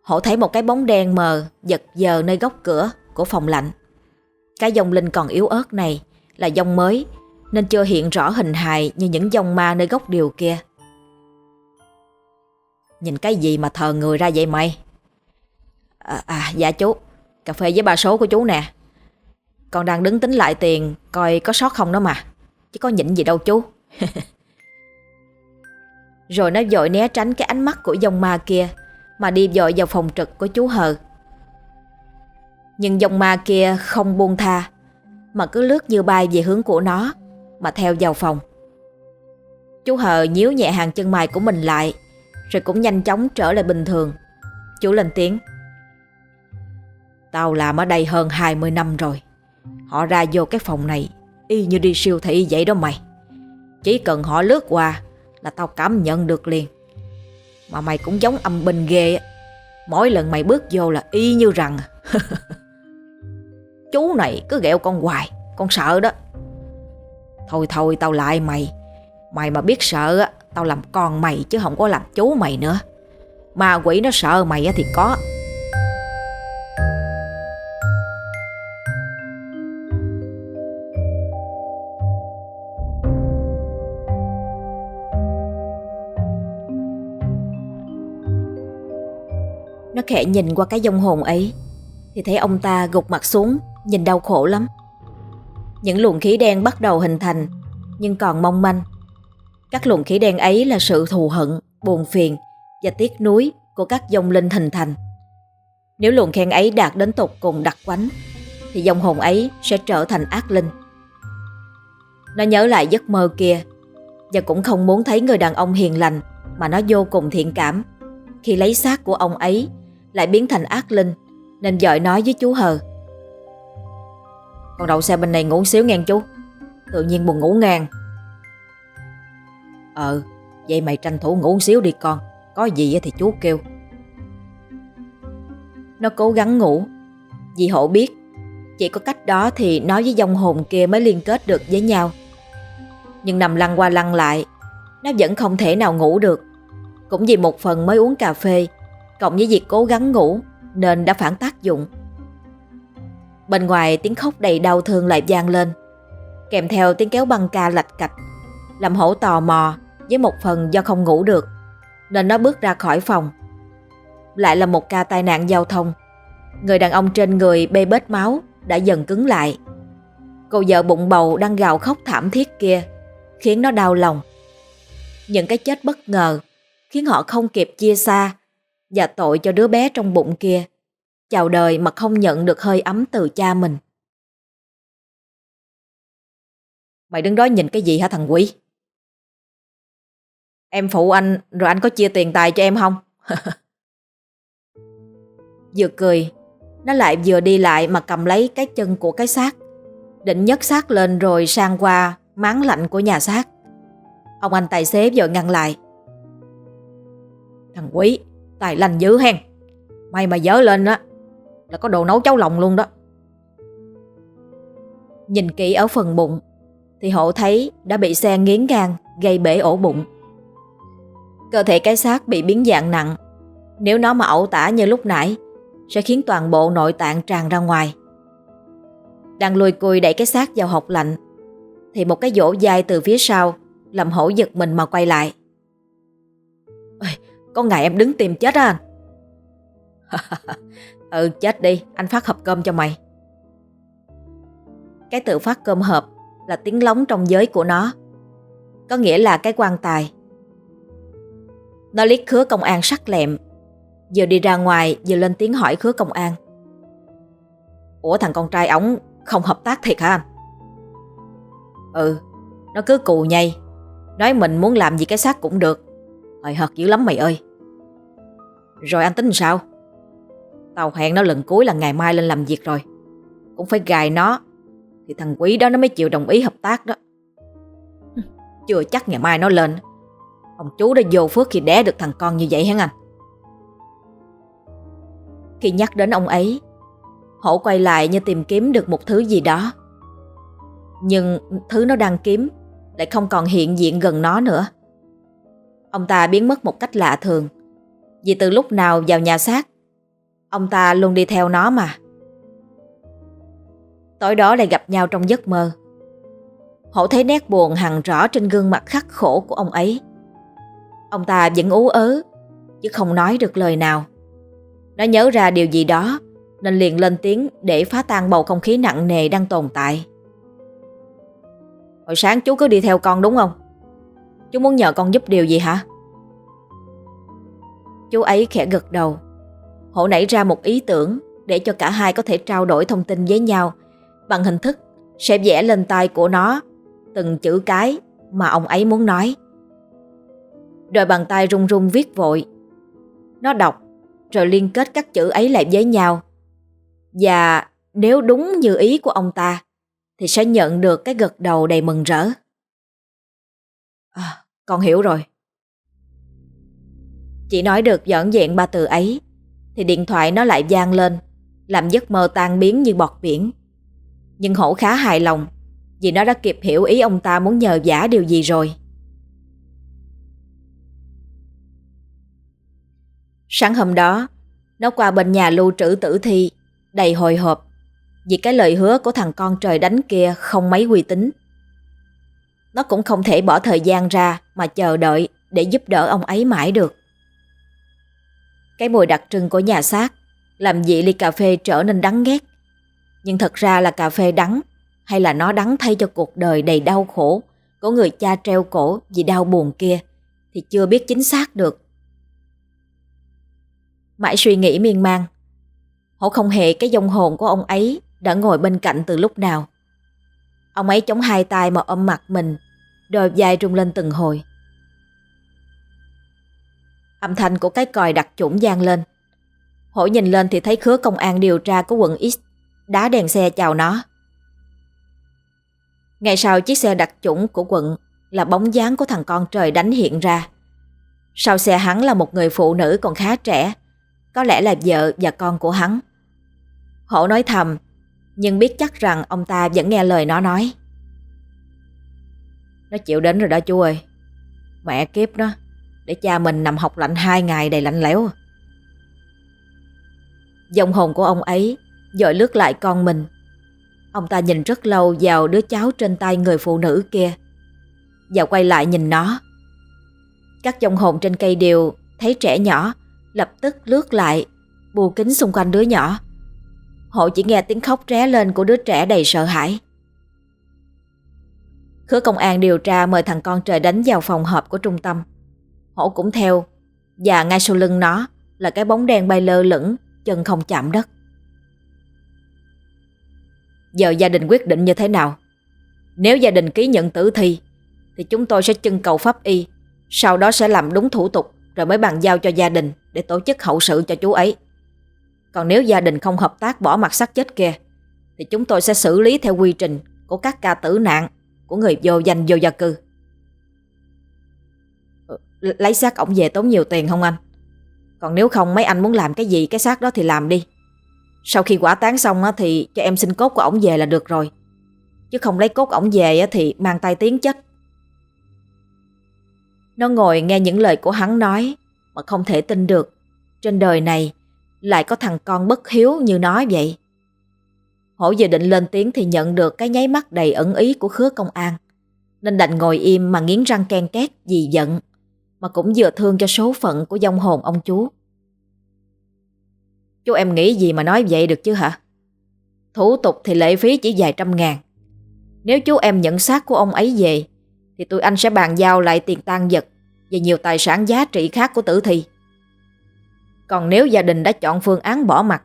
Họ thấy một cái bóng đen mờ giật giờ nơi góc cửa của phòng lạnh. Cái dòng linh còn yếu ớt này là dòng mới nên chưa hiện rõ hình hài như những dòng ma nơi góc điều kia. Nhìn cái gì mà thờ người ra vậy mày? À, à dạ chú, cà phê với ba số của chú nè. Con đang đứng tính lại tiền coi có sót không đó mà. Chứ có nhịn gì đâu chú. Rồi nó dội né tránh cái ánh mắt của dòng ma kia, mà đi dội vào phòng trực của chú Hờ. Nhưng dòng ma kia không buông tha, mà cứ lướt như bay về hướng của nó, mà theo vào phòng. Chú Hờ nhíu nhẹ hàng chân mày của mình lại, rồi cũng nhanh chóng trở lại bình thường. Chú lên tiếng. Tao làm ở đây hơn 20 năm rồi. Họ ra vô cái phòng này, y như đi siêu thị vậy đó mày. Chỉ cần họ lướt qua là tao cảm nhận được liền. Mà mày cũng giống âm binh ghê Mỗi lần mày bước vô là y như rằng à. Chú này cứ ghẹo con hoài, Con sợ đó. Thôi thôi, tao lại mày. Mày mà biết sợ á, Tao làm con mày chứ không có làm chú mày nữa. Mà quỷ nó sợ mày á thì có. Khẽ nhìn qua cái dông hồn ấy, Thì thấy ông ta gục mặt xuống, Nhìn đau khổ lắm. Những luồng khí đen bắt đầu hình thành, Nhưng còn mong manh. Các luồng khí đen ấy là sự thù hận, Buồn phiền và tiếc nuối Của các dông linh hình thành. Nếu luồng khen ấy đạt đến tột cùng đặc quánh, Thì dòng hồn ấy sẽ trở thành ác linh. Nó nhớ lại giấc mơ kia Và cũng không muốn thấy người đàn ông hiền lành Mà nó vô cùng thiện cảm Khi lấy xác của ông ấy lại biến thành ác linh, nên dội nói với chú Hờ. Con đậu xe bên này ngủ xíu ngang chú. Tự nhiên buồn ngủ ngang. Ờ Vậy mày tranh thủ ngủ xíu đi con. Có gì thì chú kêu. Nó cố gắng ngủ. Vì hộ biết. Chỉ có cách đó thì nói với dòng hồn kia mới liên kết được với nhau. Nhưng nằm lăn qua lăn lại, Nó vẫn không thể nào ngủ được. Cũng vì một phần mới uống cà phê cộng với việc cố gắng ngủ nên đã phản tác dụng. Bên ngoài tiếng khóc đầy đau thương lại vang lên, kèm theo tiếng kéo băng ca lạch cạch, làm hổ tò mò với một phần do không ngủ được, nên nó bước ra khỏi phòng. Lại là một ca tai nạn giao thông, người đàn ông trên người bê bết máu đã dần cứng lại. Cô vợ bụng bầu đang gào khóc thảm thiết kia, khiến nó đau lòng. Những cái chết bất ngờ khiến họ không kịp chia xa và tội cho đứa bé trong bụng kia, chào đời mà không nhận được hơi ấm từ cha mình. Mày đứng đó nhìn cái gì hả thằng quỷ? Em phụ anh rồi anh có chia tiền tài cho em không? vừa cười, nó lại vừa đi lại mà cầm lấy cái chân của cái xác. Định nhấc xác lên rồi sang qua máng lạnh của nhà xác. Ông anh tài xế vội ngăn lại. Thằng quý, tài lành dữ hen. May mà dỡ lên á, là có đồ nấu cháo lòng luôn đó. Nhìn kỹ ở phần bụng, thì hộ thấy đã bị xe nghiến gan gây bể ổ bụng. Cơ thể cái xác bị biến dạng nặng, nếu nó mà ẩu tả như lúc nãy, sẽ khiến toàn bộ nội tạng tràn ra ngoài. Đang lùi cùi đẩy cái xác vào học lạnh, thì một cái dỗ dai từ phía sau làm hổ giật mình mà quay lại. Ôi, có ngày em đứng tìm chết á anh. ừ chết đi, anh phát hộp cơm cho mày. Cái tự phát cơm hộp là tiếng lóng trong giới của nó. Có nghĩa là cái quan tài. Nó liếc khứa công an sắc lẹm. Vừa đi ra ngoài vừa lên tiếng hỏi khứa công an. Ủa thằng con trai ổng không hợp tác thiệt hả anh? Ừ, nó cứ cù nhây. Nói mình muốn làm gì cái xác cũng được. Hời hợt dữ lắm mày ơi. Rồi anh tính sao? Tao hẹn nó lần cuối là ngày mai lên làm việc rồi. Cũng phải gài nó, thì thằng quý đó nó mới chịu đồng ý hợp tác đó Chưa chắc ngày mai nó lên Ông chú đã vô phước khi đẻ được thằng con như vậy hả anh Khi nhắc đến ông ấy, Hổ quay lại như tìm kiếm được một thứ gì đó Nhưng thứ nó đang kiếm Lại không còn hiện diện gần nó nữa Ông ta biến mất một cách lạ thường. Vì từ lúc nào vào nhà xác, Ông ta luôn đi theo nó mà. Tối đó lại gặp nhau trong giấc mơ. Hổ thấy nét buồn hằn rõ trên gương mặt khắc khổ của ông ấy. Ông ta vẫn ú ớ, Chứ không nói được lời nào. Nó nhớ ra điều gì đó, Nên liền lên tiếng để phá tan bầu không khí nặng nề đang tồn tại. Hồi sáng chú cứ đi theo con, đúng không? Chú muốn nhờ con giúp điều gì hả? Chú ấy khẽ gật đầu Hổ nảy ra một ý tưởng Để cho cả hai có thể trao đổi thông tin với nhau bằng hình thức sẽ vẽ lên tay của nó từng chữ cái mà ông ấy muốn nói. Rồi bàn tay run run viết vội. Nó đọc rồi liên kết các chữ ấy lại với nhau. Và nếu đúng như ý của ông ta thì sẽ nhận được cái gật đầu đầy mừng rỡ. À, con hiểu rồi. Chỉ nói được dọn dẹn ba từ ấy, thì điện thoại nó lại vang lên, làm giấc mơ tan biến như bọt biển. Nhưng hổ khá hài lòng, Vì nó đã kịp hiểu ý ông ta muốn nhờ giả điều gì rồi Sáng hôm đó, Nó qua bên nhà lưu trữ tử thi, Đầy hồi hộp, Vì cái lời hứa của thằng con trời đánh kia Không mấy uy tín nó cũng không thể bỏ thời gian ra Mà chờ đợi để giúp đỡ ông ấy mãi được Cái mùi đặc trưng của nhà xác Làm vị ly cà phê trở nên đắng ghét nhưng thật ra là cà phê đắng hay là nó đắng thay cho cuộc đời đầy đau khổ của người cha treo cổ vì đau buồn kia thì chưa biết chính xác được. Mãi suy nghĩ miên man, hổ không hề cái dông hồn của ông ấy đã ngồi bên cạnh từ lúc nào. Ông ấy chống hai tay mà ôm mặt mình, đôi dài rung lên từng hồi. Âm thanh của cái còi đặc chủng gian lên. Hổ nhìn lên thì thấy khứa công an điều tra của quận X đá đèn xe chào nó. Ngày sau chiếc xe đặc chủng của quận là bóng dáng của thằng con trời đánh hiện ra. Sau xe hắn là một người phụ nữ còn khá trẻ, có lẽ là vợ và con của hắn. Hổ nói thầm, nhưng biết chắc rằng ông ta vẫn nghe lời nó nói. Nó chịu đến rồi đó chú ơi. Mẹ kiếp nó để cha mình nằm học lạnh hai ngày đầy lạnh lẽo. Dòng hồn của ông ấy dội lướt lại con mình. Ông ta nhìn rất lâu vào đứa cháu trên tay người phụ nữ kia và quay lại nhìn nó. Các dòng hồn trên cây điều thấy trẻ nhỏ, lập tức lướt lại, bù kính xung quanh đứa nhỏ. Hộ chỉ nghe tiếng khóc ré lên của đứa trẻ đầy sợ hãi. Khứa công an điều tra mời thằng con trời đánh vào phòng họp của trung tâm. Hổ cũng theo và ngay sau lưng nó là cái bóng đen bay lơ lửng chân không chạm đất. Giờ gia đình quyết định như thế nào? Nếu gia đình ký nhận tử thi thì chúng tôi sẽ trưng cầu pháp y, sau đó sẽ làm đúng thủ tục rồi mới bàn giao cho gia đình để tổ chức hậu sự cho chú ấy. Còn nếu gia đình không hợp tác bỏ mặt xác chết kia thì chúng tôi sẽ xử lý theo quy trình của các ca tử nạn của người vô danh vô gia cư. Ờ, lấy xác ổng về tốn nhiều tiền không anh? Còn nếu không, mấy anh muốn làm cái gì, Cái xác đó thì làm đi. Sau khi quả tán xong thì cho em xin cốt của ổng về là được rồi. Chứ không lấy cốt ổng về thì mang tay tiếng chết. Nó ngồi nghe những lời của hắn nói Mà không thể tin được. Trên đời này Lại có thằng con bất hiếu như nó vậy. Hổ vừa định lên tiếng thì nhận được cái nháy mắt đầy ẩn ý của khứa công an. Nên đành ngồi im mà nghiến răng ken két vì giận, mà cũng vừa thương cho số phận của dông hồn ông chú. Chú em nghĩ gì mà nói vậy được chứ hả? Thủ tục thì lệ phí chỉ vài trăm ngàn. Nếu chú em nhận xác của ông ấy về, thì tụi anh sẽ bàn giao lại tiền tan vật và nhiều tài sản giá trị khác của tử thi. Còn nếu gia đình đã chọn phương án bỏ mặt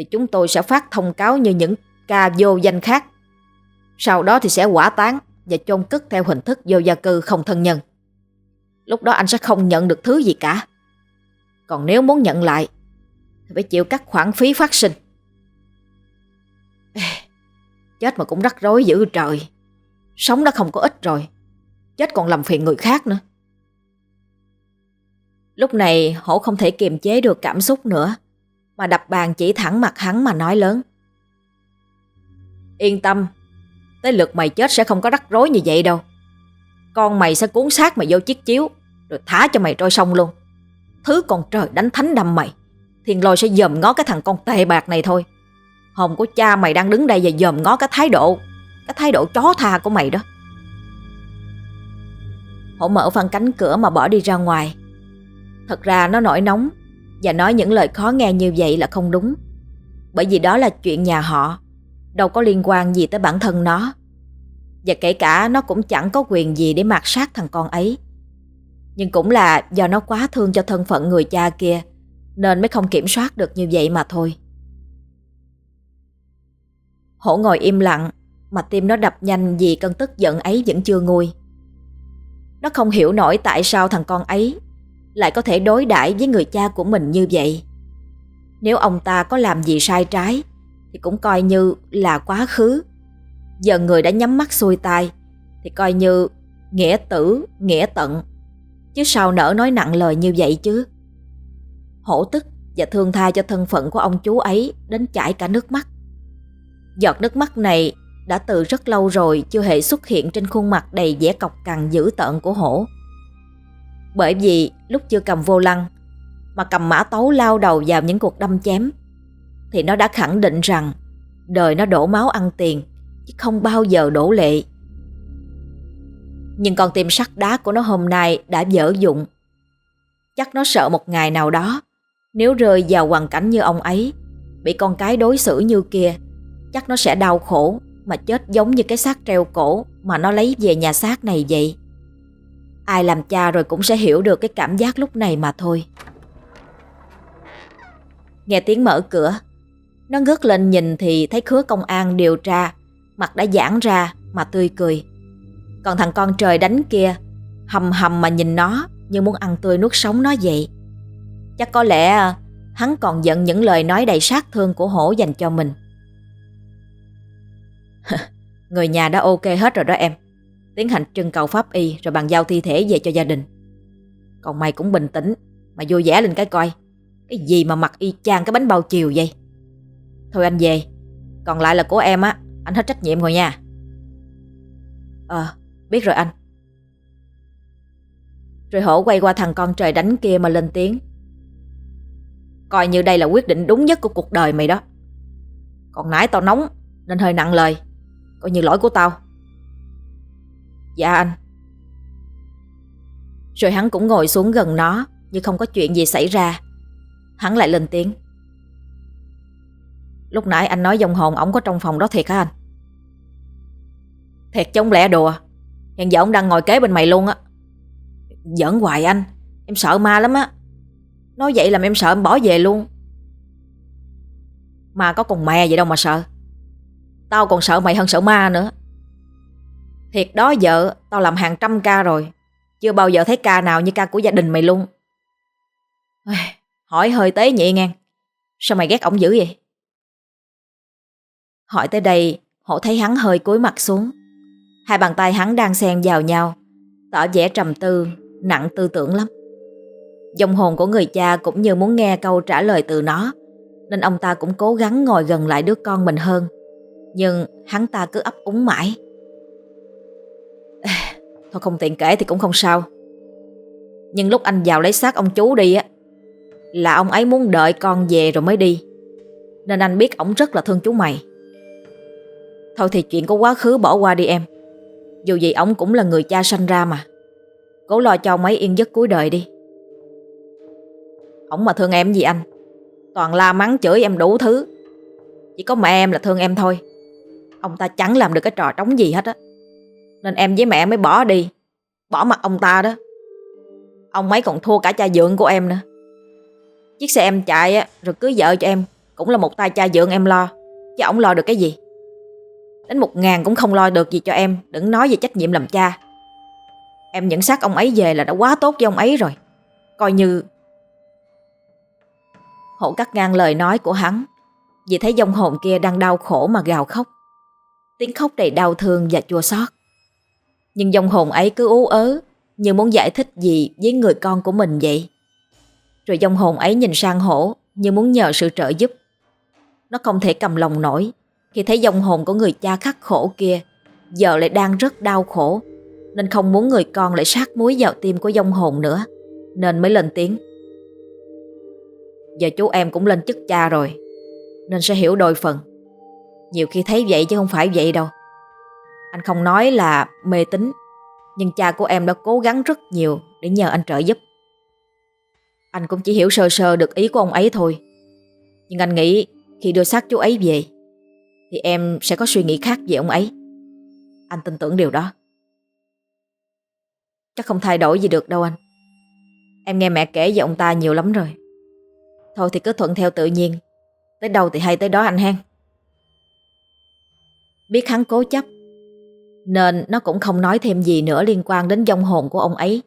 thì chúng tôi sẽ phát thông cáo như những ca vô danh khác. Sau đó thì sẽ quả tán và chôn cất theo hình thức vô gia cư không thân nhân. Lúc đó anh sẽ không nhận được thứ gì cả. Còn nếu muốn nhận lại, thì phải chịu các khoản phí phát sinh. Chết mà cũng rắc rối dữ trời. Sống đã không có ích rồi. Chết còn làm phiền người khác nữa. Lúc này hổ không thể kiềm chế được cảm xúc nữa mà đập bàn chỉ thẳng mặt hắn mà nói lớn. Yên tâm, tới lượt mày chết sẽ không có rắc rối như vậy đâu. Con mày sẽ cuốn xác mày vô chiếc chiếu, rồi thả cho mày trôi sông luôn. Thứ con trời đánh thánh đâm mày, thiên lôi sẽ dòm ngó cái thằng con tệ bạc này thôi. Hồng của cha mày đang đứng đây và dòm ngó cái thái độ, cái thái độ chó tha của mày đó. Hổ mở phần cánh cửa mà bỏ đi ra ngoài. Thật ra nó nổi nóng và nói những lời khó nghe như vậy là không đúng. Bởi vì đó là chuyện nhà họ. Đâu có liên quan gì tới bản thân nó. Và kể cả nó cũng chẳng có quyền gì để mạt sát thằng con ấy. Nhưng cũng là do nó quá thương cho thân phận người cha kia, Nên mới không kiểm soát được như vậy mà thôi. Hổ ngồi im lặng, Mà tim nó đập nhanh vì cơn tức giận ấy vẫn chưa nguôi. Nó không hiểu nổi tại sao thằng con ấy lại có thể đối đãi với người cha của mình như vậy. Nếu ông ta có làm gì sai trái thì cũng coi như là quá khứ. Giờ người đã nhắm mắt xuôi tai thì coi như nghĩa tử, nghĩa tận. Chứ sao nỡ nói nặng lời như vậy chứ? Hổ tức và thương tha cho thân phận của ông chú ấy đến chảy cả nước mắt. Giọt nước mắt này đã từ rất lâu rồi chưa hề xuất hiện trên khuôn mặt đầy vẻ cọc cằn dữ tợn của hổ. Bởi vì lúc chưa cầm vô lăng mà cầm mã tấu lao đầu vào những cuộc đâm chém, thì nó đã khẳng định rằng đời nó đổ máu ăn tiền, chứ không bao giờ đổ lệ. Nhưng con tim sắt đá của nó hôm nay đã dở dụng. Chắc nó sợ một ngày nào đó, nếu rơi vào hoàn cảnh như ông ấy, bị con cái đối xử như kia, chắc nó sẽ đau khổ mà chết giống như cái xác treo cổ mà nó lấy về nhà xác này vậy. Ai làm cha rồi cũng sẽ hiểu được cái cảm giác lúc này mà thôi. Nghe tiếng mở cửa, nó ngước lên nhìn thì thấy khứa công an điều tra, mặt đã giãn ra mà tươi cười. Còn thằng con trời đánh kia, hầm hầm mà nhìn nó như muốn ăn tươi nuốt sống nó vậy. Chắc có lẽ à, hắn còn giận những lời nói đầy sát thương của hổ dành cho mình. Người nhà đã ok hết rồi đó em. Tiến hành trưng cầu pháp y rồi bàn giao thi thể về cho gia đình. Còn mày cũng bình tĩnh, Mà vui vẻ lên cái coi. Cái gì mà mặc y chang cái bánh bao chiều vậy? Thôi anh về, Còn lại là của em á, Anh hết trách nhiệm rồi nha. Ờ biết rồi anh. Rồi hổ quay qua thằng con trời đánh kia mà lên tiếng. Coi như đây là quyết định đúng nhất của cuộc đời mày đó. Còn nãy tao nóng, Nên hơi nặng lời. Coi như lỗi của tao. Dạ anh. Rồi hắn cũng ngồi xuống gần nó Như không có chuyện gì xảy ra. Hắn lại lên tiếng. Lúc nãy anh nói dòng hồn ổng có trong phòng đó thiệt hả anh? Thiệt chống lẽ đùa. Hiện giờ ông đang ngồi kế bên mày luôn á. Giỡn hoài anh, Em sợ ma lắm á. Nói vậy làm em sợ em bỏ về luôn. Ma có còn mẹ vậy đâu mà sợ. Tao còn sợ mày hơn sợ ma nữa. Thiệt đó vợ, tao làm hàng trăm ca rồi. Chưa bao giờ thấy ca nào như ca của gia đình mày luôn. Hỏi hơi tế nhị ngang. Sao mày ghét ổng dữ vậy? Hỏi tới đây, hổ thấy hắn hơi cúi mặt xuống. Hai bàn tay hắn đang xen vào nhau, tỏ vẻ trầm tư, nặng tư tưởng lắm. Dòng hồn của người cha cũng như muốn nghe câu trả lời từ nó, nên ông ta cũng cố gắng ngồi gần lại đứa con mình hơn. Nhưng hắn ta cứ ấp úng mãi. Thôi không tiện kể thì cũng không sao. Nhưng lúc anh vào lấy xác ông chú đi á, là ông ấy muốn đợi con về rồi mới đi. Nên anh biết ổng rất là thương chú mày. Thôi thì chuyện có quá khứ bỏ qua đi em. Dù gì ổng cũng là người cha sanh ra mà. Cố lo cho mấy yên giấc cuối đời đi. Ổng mà thương em gì anh Toàn la mắng chửi em đủ thứ Chỉ có mẹ em là thương em thôi Ông ta chẳng làm được cái trò trống gì hết á nên em với mẹ mới bỏ đi. Bỏ mặt ông ta đó. Ông ấy còn thua cả cha dượng của em nữa. Chiếc xe em chạy á, Rồi cưới vợ cho em Cũng là một tay cha dượng em lo, Chứ ông lo được cái gì. Đến một ngàn cũng không lo được gì cho em, Đừng nói về trách nhiệm làm cha. Em nhận xác ông ấy về là đã quá tốt với ông ấy rồi. Coi như Hổ cắt ngang lời nói của hắn, Vì thấy dòng hồn kia đang đau khổ mà gào khóc. Tiếng khóc đầy đau thương và chua xót. Nhưng dòng hồn ấy cứ ú ớ, Như muốn giải thích gì với người con của mình vậy? Rồi dòng hồn ấy nhìn sang hổ, Như muốn nhờ sự trợ giúp. Nó không thể cầm lòng nổi, Khi thấy dòng hồn của người cha khắc khổ kia, Giờ lại đang rất đau khổ, Nên không muốn người con lại sát muối vào tim của dòng hồn nữa, Nên mới lên tiếng. Giờ chú em cũng lên chức cha rồi, Nên sẽ hiểu đôi phần. Nhiều khi thấy vậy chứ không phải vậy đâu. Anh không nói là mê tín, Nhưng cha của em đã cố gắng rất nhiều Để nhờ anh trợ giúp. Anh cũng chỉ hiểu sơ sơ được ý của ông ấy thôi. Nhưng anh nghĩ Khi đưa xác chú ấy về, Thì em sẽ có suy nghĩ khác về ông ấy. Anh tin tưởng điều đó. Chắc không thay đổi gì được đâu anh. Em nghe mẹ kể về ông ta nhiều lắm rồi. Thôi thì cứ thuận theo tự nhiên. Tới đâu thì hay tới đó anh hen. Biết hắn cố chấp. Nên nó cũng không nói thêm gì nữa liên quan đến dông hồn của ông ấy.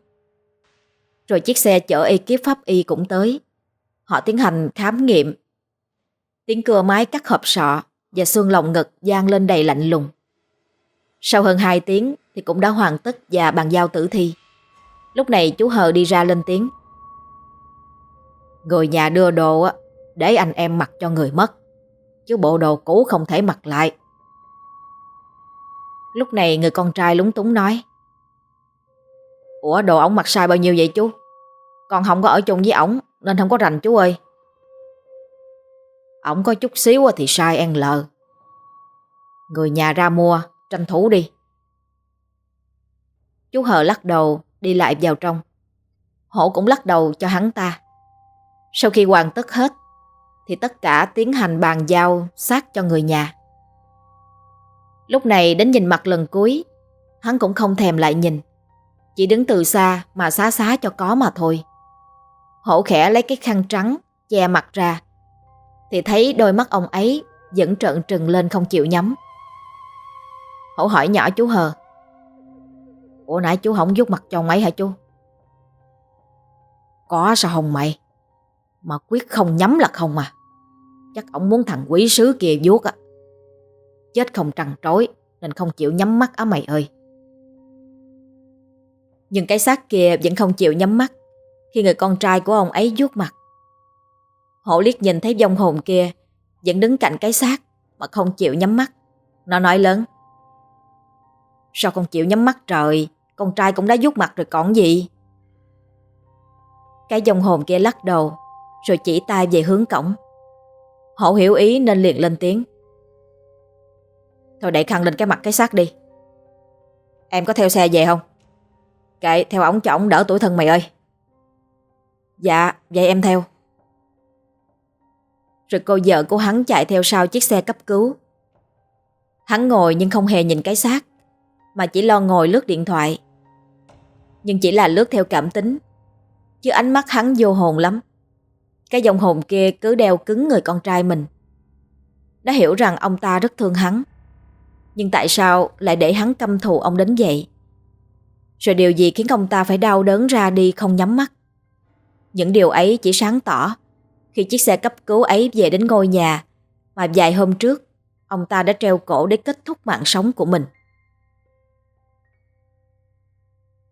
Rồi chiếc xe chở ekip pháp y cũng tới. Họ tiến hành khám nghiệm. Tiếng cưa máy cắt hộp sọ Và xương lồng ngực gian lên đầy lạnh lùng. Sau hơn 2 tiếng Thì cũng đã hoàn tất và bàn giao tử thi. Lúc này chú Hờ đi ra lên tiếng. Người nhà đưa đồ á, để anh em mặc cho người mất. Chứ bộ đồ cũ không thể mặc lại. Lúc này người con trai lúng túng nói Ủa đồ ổng mặc sai bao nhiêu vậy chú? Con không có ở chung với ổng nên không có rành chú ơi. Ổng có chút xíu thì sai ăn lờ. Người nhà ra mua, tranh thủ đi. Chú Hờ lắc đầu đi lại vào trong. Hổ cũng lắc đầu cho hắn ta. Sau khi hoàn tất hết, thì tất cả tiến hành bàn giao xác cho người nhà. Lúc này đến nhìn mặt lần cuối, hắn cũng không thèm lại nhìn. Chỉ đứng từ xa mà xá xá cho có mà thôi. Hổ khẽ lấy cái khăn trắng che mặt ra, thì thấy đôi mắt ông ấy vẫn trợn trừng lên không chịu nhắm. Hổ hỏi nhỏ chú Hờ. Ủa nãy chú không vuốt mặt cho ông ấy hả chú? Có sao không mày? Mà quyết không nhắm là không à Chắc ông muốn thằng quý sứ kia vuốt á Chết không trằn trối, Nên không chịu nhắm mắt á mày ơi Nhưng cái xác kia vẫn không chịu nhắm mắt Khi người con trai của ông ấy vuốt mặt Hổ liếc nhìn thấy vong hồn kia, Vẫn đứng cạnh cái xác Mà không chịu nhắm mắt Nó nói lớn, Sao không chịu nhắm mắt trời Con trai cũng đã vuốt mặt rồi còn gì Cái dòng hồn kia lắc đầu, rồi chỉ tay về hướng cổng. hổ hiểu ý nên liền lên tiếng. Thôi đẩy khăn lên cái mặt cái xác đi. Em có theo xe về không? Kệ, theo ổng cho ổng đỡ tuổi thân mày ơi. Dạ, vậy em theo. Rồi cô vợ của hắn chạy theo sau chiếc xe cấp cứu. Hắn ngồi nhưng không hề nhìn cái xác, mà chỉ lo ngồi lướt điện thoại. Nhưng chỉ là lướt theo cảm tính, chứ ánh mắt hắn vô hồn lắm. Cái dòng hồn kia cứ đeo cứng người con trai mình. Nó hiểu rằng ông ta rất thương hắn. Nhưng tại sao lại để hắn căm thù ông đến vậy? Rồi điều gì khiến ông ta phải đau đớn ra đi không nhắm mắt? Những điều ấy chỉ sáng tỏ khi chiếc xe cấp cứu ấy về đến ngôi nhà mà vài hôm trước ông ta đã treo cổ để kết thúc mạng sống của mình.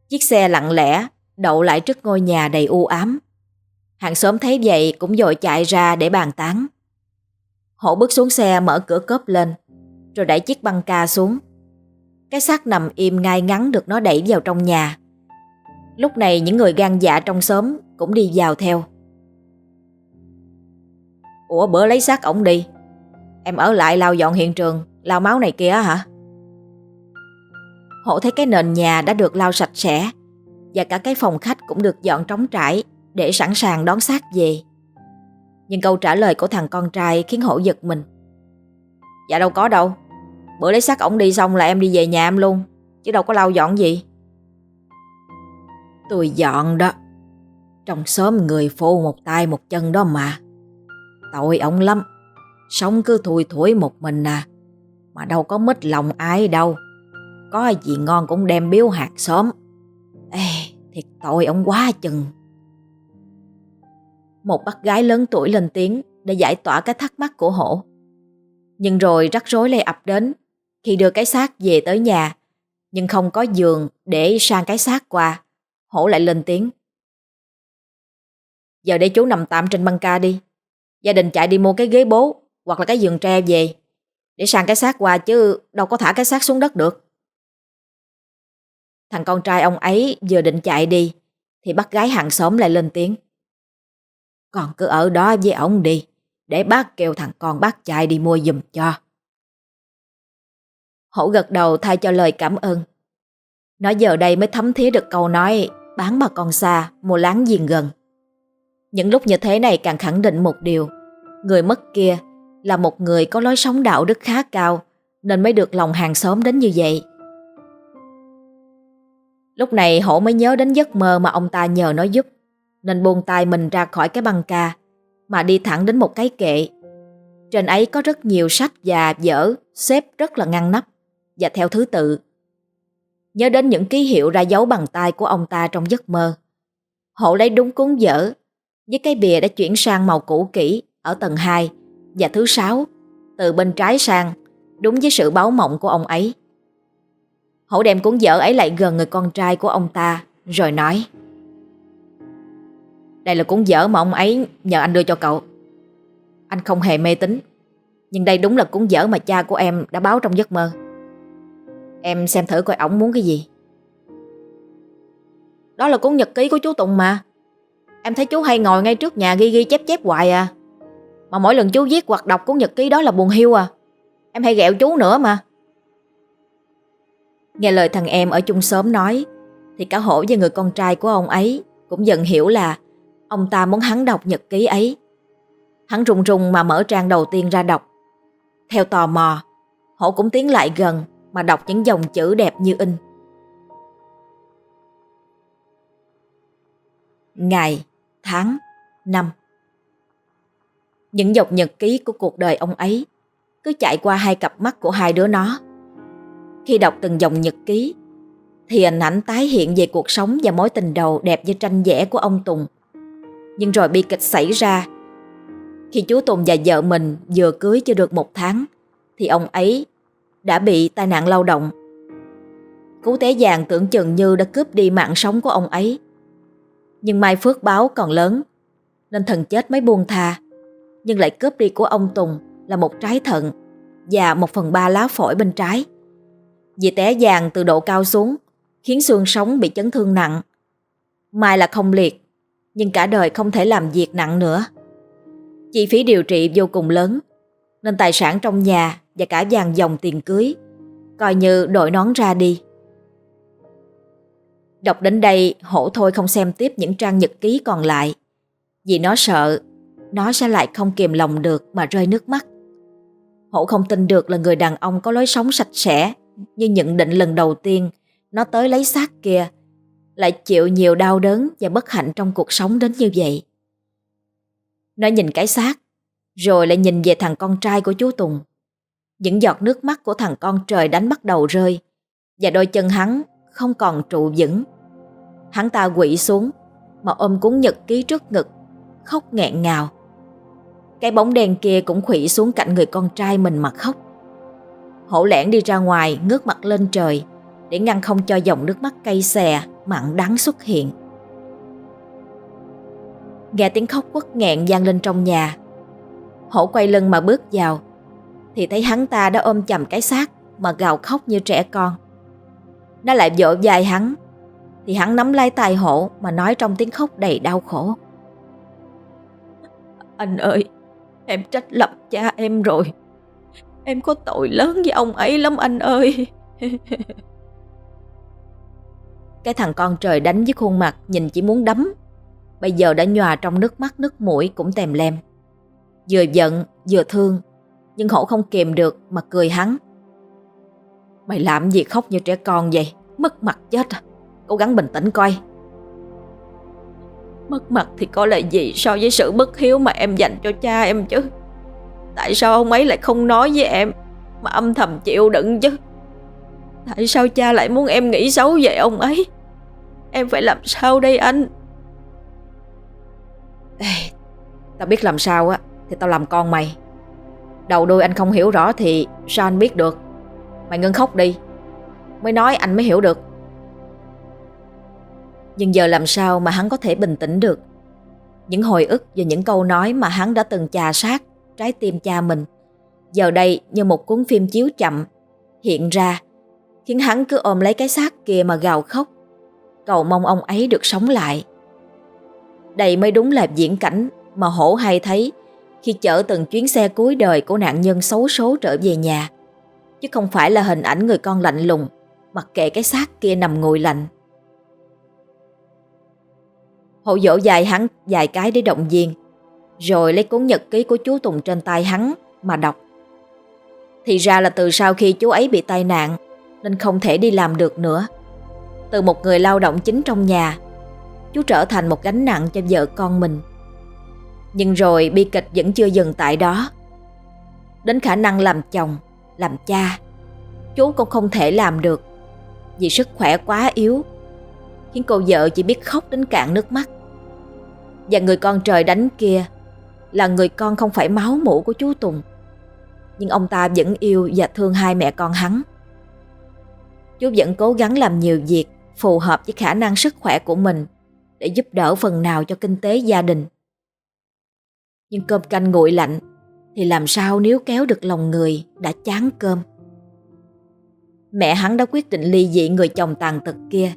Chiếc xe lặng lẽ đậu lại trước ngôi nhà đầy u ám. Hàng xóm thấy vậy cũng dội chạy ra để bàn tán. Hổ bước xuống xe mở cửa cốp lên, rồi đẩy chiếc băng ca xuống. Cái xác nằm im ngay ngắn được nó đẩy vào trong nhà. Lúc này những người gan dạ trong xóm cũng đi vào theo. Ủa bữa lấy xác ổng đi, em ở lại lau dọn hiện trường, lau máu này kia hả? Hổ thấy cái nền nhà đã được lau sạch sẽ và cả cái phòng khách cũng được dọn trống trải để sẵn sàng đón xác về. Nhưng câu trả lời của thằng con trai khiến Hổ giật mình. Dạ đâu có đâu, bữa lấy xác ổng đi xong là em đi về nhà em luôn, chứ đâu có lau dọn gì. Tôi dọn đó, trong xóm người phô một tay một chân đó mà. Tội ổng lắm, sống cứ thui thủi một mình à, mà đâu có mít lòng ai đâu. Có gì ngon cũng đem biếu hạt xóm. Ê, thiệt tội ông quá chừng. Một bác gái lớn tuổi lên tiếng Để giải tỏa cái thắc mắc của hổ. Nhưng rồi rắc rối lại ập đến. Khi đưa cái xác về tới nhà, Nhưng không có giường để sang cái xác qua. Hổ lại lên tiếng. Giờ để chú nằm tạm trên băng ca đi. Gia đình chạy đi mua cái ghế bố Hoặc là cái giường tre về Để sang cái xác qua chứ đâu có thả cái xác xuống đất được. Thằng con trai ông ấy vừa định chạy đi Thì bác gái hàng xóm lại lên tiếng. Còn cứ ở đó với ông đi, Để bác kêu thằng con bác chạy đi mua giùm cho. Hổ gật đầu thay cho lời cảm ơn. Nó giờ đây mới thấm thía được câu nói Bán bà con xa, mua láng giềng gần. Những lúc như thế này càng khẳng định một điều Người mất kia là một người có lối sống đạo đức khá cao Nên mới được lòng hàng xóm đến như vậy. Lúc này hổ mới nhớ đến giấc mơ mà ông ta nhờ nó giúp Nên buông tay mình ra khỏi cái băng ca Mà đi thẳng đến một cái kệ. Trên ấy có rất nhiều sách và vở Xếp rất là ngăn nắp. Và theo thứ tự. Nhớ đến những ký hiệu ra dấu bằng tay của ông ta trong giấc mơ. Hổ lấy đúng cuốn vở, Với cái bìa đã chuyển sang màu cũ kỹ Ở tầng 2 Và thứ sáu, Từ bên trái sang, Đúng với sự báo mộng của ông ấy. Hổ đem cuốn vở ấy lại gần người con trai của ông ta, Rồi nói, Đây là cuốn vở mà ông ấy nhờ anh đưa cho cậu. Anh không hề mê tín, Nhưng đây đúng là cuốn vở mà cha của em đã báo trong giấc mơ. Em xem thử coi ổng muốn cái gì. Đó là cuốn nhật ký của chú Tùng mà. Em thấy chú hay ngồi ngay trước nhà ghi ghi chép chép hoài à. Mà mỗi lần chú viết hoặc đọc cuốn nhật ký đó là buồn hiu à. Em hay ghẹo chú nữa mà. Nghe lời thằng em ở chung xóm nói, Thì cả hổ và người con trai của ông ấy Cũng dần hiểu là Ông ta muốn hắn đọc nhật ký ấy. Hắn rung rung mà mở trang đầu tiên ra đọc. Theo tò mò, Hổ cũng tiến lại gần mà đọc những dòng chữ đẹp như in Ngày, tháng, năm Những dòng nhật ký của cuộc đời ông ấy Cứ chạy qua hai cặp mắt của hai đứa nó khi đọc từng dòng nhật ký, thì hình ảnh tái hiện về cuộc sống và mối tình đầu đẹp như tranh vẽ của ông Tùng. Nhưng rồi bi kịch xảy ra. Khi chú Tùng và vợ mình vừa cưới chưa được một tháng, thì ông ấy đã bị tai nạn lao động. Cú té vàng tưởng chừng như đã cướp đi mạng sống của ông ấy. Nhưng mai phước báo còn lớn, nên thần chết mới buông tha. Nhưng lại cướp đi của ông Tùng là một trái thận và một phần ba lá phổi bên trái. Vì té vàng từ độ cao xuống Khiến xương sống bị chấn thương nặng Mai là không liệt Nhưng cả đời không thể làm việc nặng nữa Chi phí điều trị vô cùng lớn nên tài sản trong nhà Và cả vàng dòng tiền cưới. Coi như đội nón ra đi. Đọc đến đây Hổ thôi không xem tiếp những trang nhật ký còn lại. Vì nó sợ Nó sẽ lại không kìm lòng được Mà rơi nước mắt. Hổ không tin được là người đàn ông có lối sống sạch sẽ như nhận định lần đầu tiên nó tới lấy xác kia lại chịu nhiều đau đớn và bất hạnh trong cuộc sống đến như vậy. Nó nhìn cái xác, rồi lại nhìn về thằng con trai của chú Tùng. Những giọt nước mắt của thằng con trời đánh bắt đầu rơi, và đôi chân hắn không còn trụ vững. Hắn ta quỵ xuống, mà ôm cuốn nhật ký trước ngực, khóc nghẹn ngào. Cái bóng đen kia cũng khủy xuống cạnh người con trai mình mà khóc. Hổ lẻn đi ra ngoài ngước mặt lên trời để ngăn không cho dòng nước mắt cay xè mặn đắng xuất hiện. Nghe tiếng khóc quất nghẹn vang lên trong nhà. Hổ quay lưng mà bước vào, thì thấy hắn ta đã ôm chầm cái xác mà gào khóc như trẻ con. Nó lại vỗ dài hắn, thì hắn nắm lấy tay hổ mà nói trong tiếng khóc đầy đau khổ. Anh ơi, em trách lầm cha em rồi. Em có tội lớn với ông ấy lắm anh ơi. cái thằng con trời đánh với khuôn mặt nhìn chỉ muốn đấm. Bây giờ đã nhòa trong nước mắt nước mũi cũng tèm lem. Vừa giận, vừa thương, nhưng hổ không kìm được mà cười hắn. Mày làm gì khóc như trẻ con vậy? Mất mặt chết à? Cố gắng bình tĩnh coi. Mất mặt thì có lại gì so với sự bất hiếu mà em dành cho cha em chứ? Tại sao ông ấy lại không nói với em Mà âm thầm chịu đựng chứ Tại sao cha lại muốn em nghĩ xấu về ông ấy Em phải làm sao đây anh Ê, Tao biết làm sao á thì tao làm con mày. Đầu đuôi anh không hiểu rõ thì sao anh biết được? Mày ngưng khóc đi. Mới nói anh mới hiểu được. Nhưng giờ làm sao mà hắn có thể bình tĩnh được? Những hồi ức và những câu nói mà hắn đã từng chà sát trái tim cha mình. Giờ đây như một cuốn phim chiếu chậm, hiện ra, khiến hắn cứ ôm lấy cái xác kia mà gào khóc. Cầu mong ông ấy được sống lại. Đây mới đúng là diễn cảnh mà hổ hay thấy khi chở từng chuyến xe cuối đời của nạn nhân xấu số trở về nhà chứ không phải là hình ảnh người con lạnh lùng mặc kệ cái xác kia nằm ngồi lạnh. Hậu dỗ dài hắn vài cái để động viên rồi lấy cuốn nhật ký của chú Tùng trên tay hắn mà đọc. Thì ra là từ sau khi chú ấy bị tai nạn nên không thể đi làm được nữa. Từ một người lao động chính trong nhà, chú trở thành một gánh nặng cho vợ con mình. Nhưng rồi bi kịch vẫn chưa dừng tại đó. Đến khả năng làm chồng, làm cha, chú cũng không thể làm được vì sức khỏe quá yếu, khiến cô vợ chỉ biết khóc đến cạn nước mắt. Và người con trời đánh kia là người con không phải máu mủ của chú Tùng. Nhưng ông ta vẫn yêu và thương hai mẹ con hắn. Chú vẫn cố gắng làm nhiều việc phù hợp với khả năng sức khỏe của mình để giúp đỡ phần nào cho kinh tế gia đình. Nhưng cơm canh nguội lạnh, thì làm sao nếu kéo được lòng người đã chán cơm. Mẹ hắn đã quyết định ly dị người chồng tàn tật kia,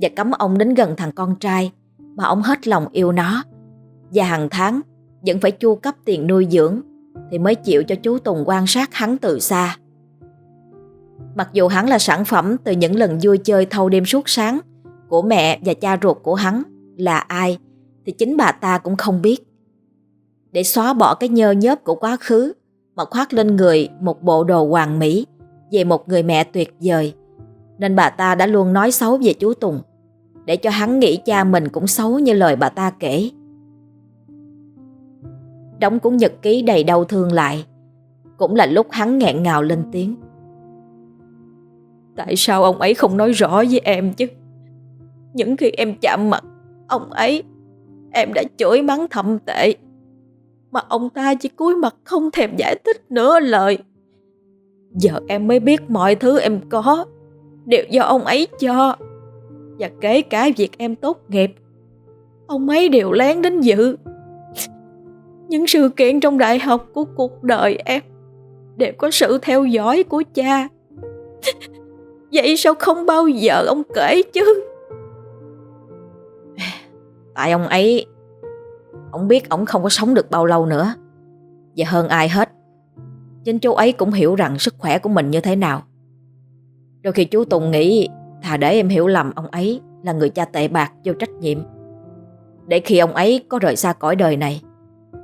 và cấm ông đến gần thằng con trai, mà ông hết lòng yêu nó. Và hàng tháng, vẫn phải chu cấp tiền nuôi dưỡng, thì mới chịu cho chú Tùng quan sát hắn từ xa. Mặc dù hắn là sản phẩm từ những lần vui chơi thâu đêm suốt sáng của mẹ và cha ruột của hắn là ai, thì chính bà ta cũng không biết. Để xóa bỏ cái nhơ nhớp của quá khứ mà khoác lên người một bộ đồ hoàng mỹ về một người mẹ tuyệt vời. Nên bà ta đã luôn nói xấu về chú Tùng, để cho hắn nghĩ cha mình cũng xấu như lời bà ta kể. Đóng cuốn nhật ký đầy đau thương lại, Cũng là lúc hắn nghẹn ngào lên tiếng. Tại sao ông ấy không nói rõ với em chứ? Những khi em chạm mặt, Ông ấy, Em đã chửi mắng thậm tệ. Mà ông ta chỉ cúi mặt không thèm giải thích nữa lời Giờ em mới biết mọi thứ em có Đều do ông ấy cho Và kể cả việc em tốt nghiệp, Ông ấy đều lén đến dự những sự kiện trong đại học của cuộc đời em đều có sự theo dõi của cha. Vậy sao không bao giờ ông kể chứ? Tại ông ấy Ông biết ông không có sống được bao lâu nữa Và hơn ai hết, Chính chú ấy cũng hiểu rằng sức khỏe của mình như thế nào Đôi khi chú Tùng nghĩ Thà để em hiểu lầm ông ấy Là người cha tệ bạc vô trách nhiệm Để khi ông ấy có rời xa cõi đời này,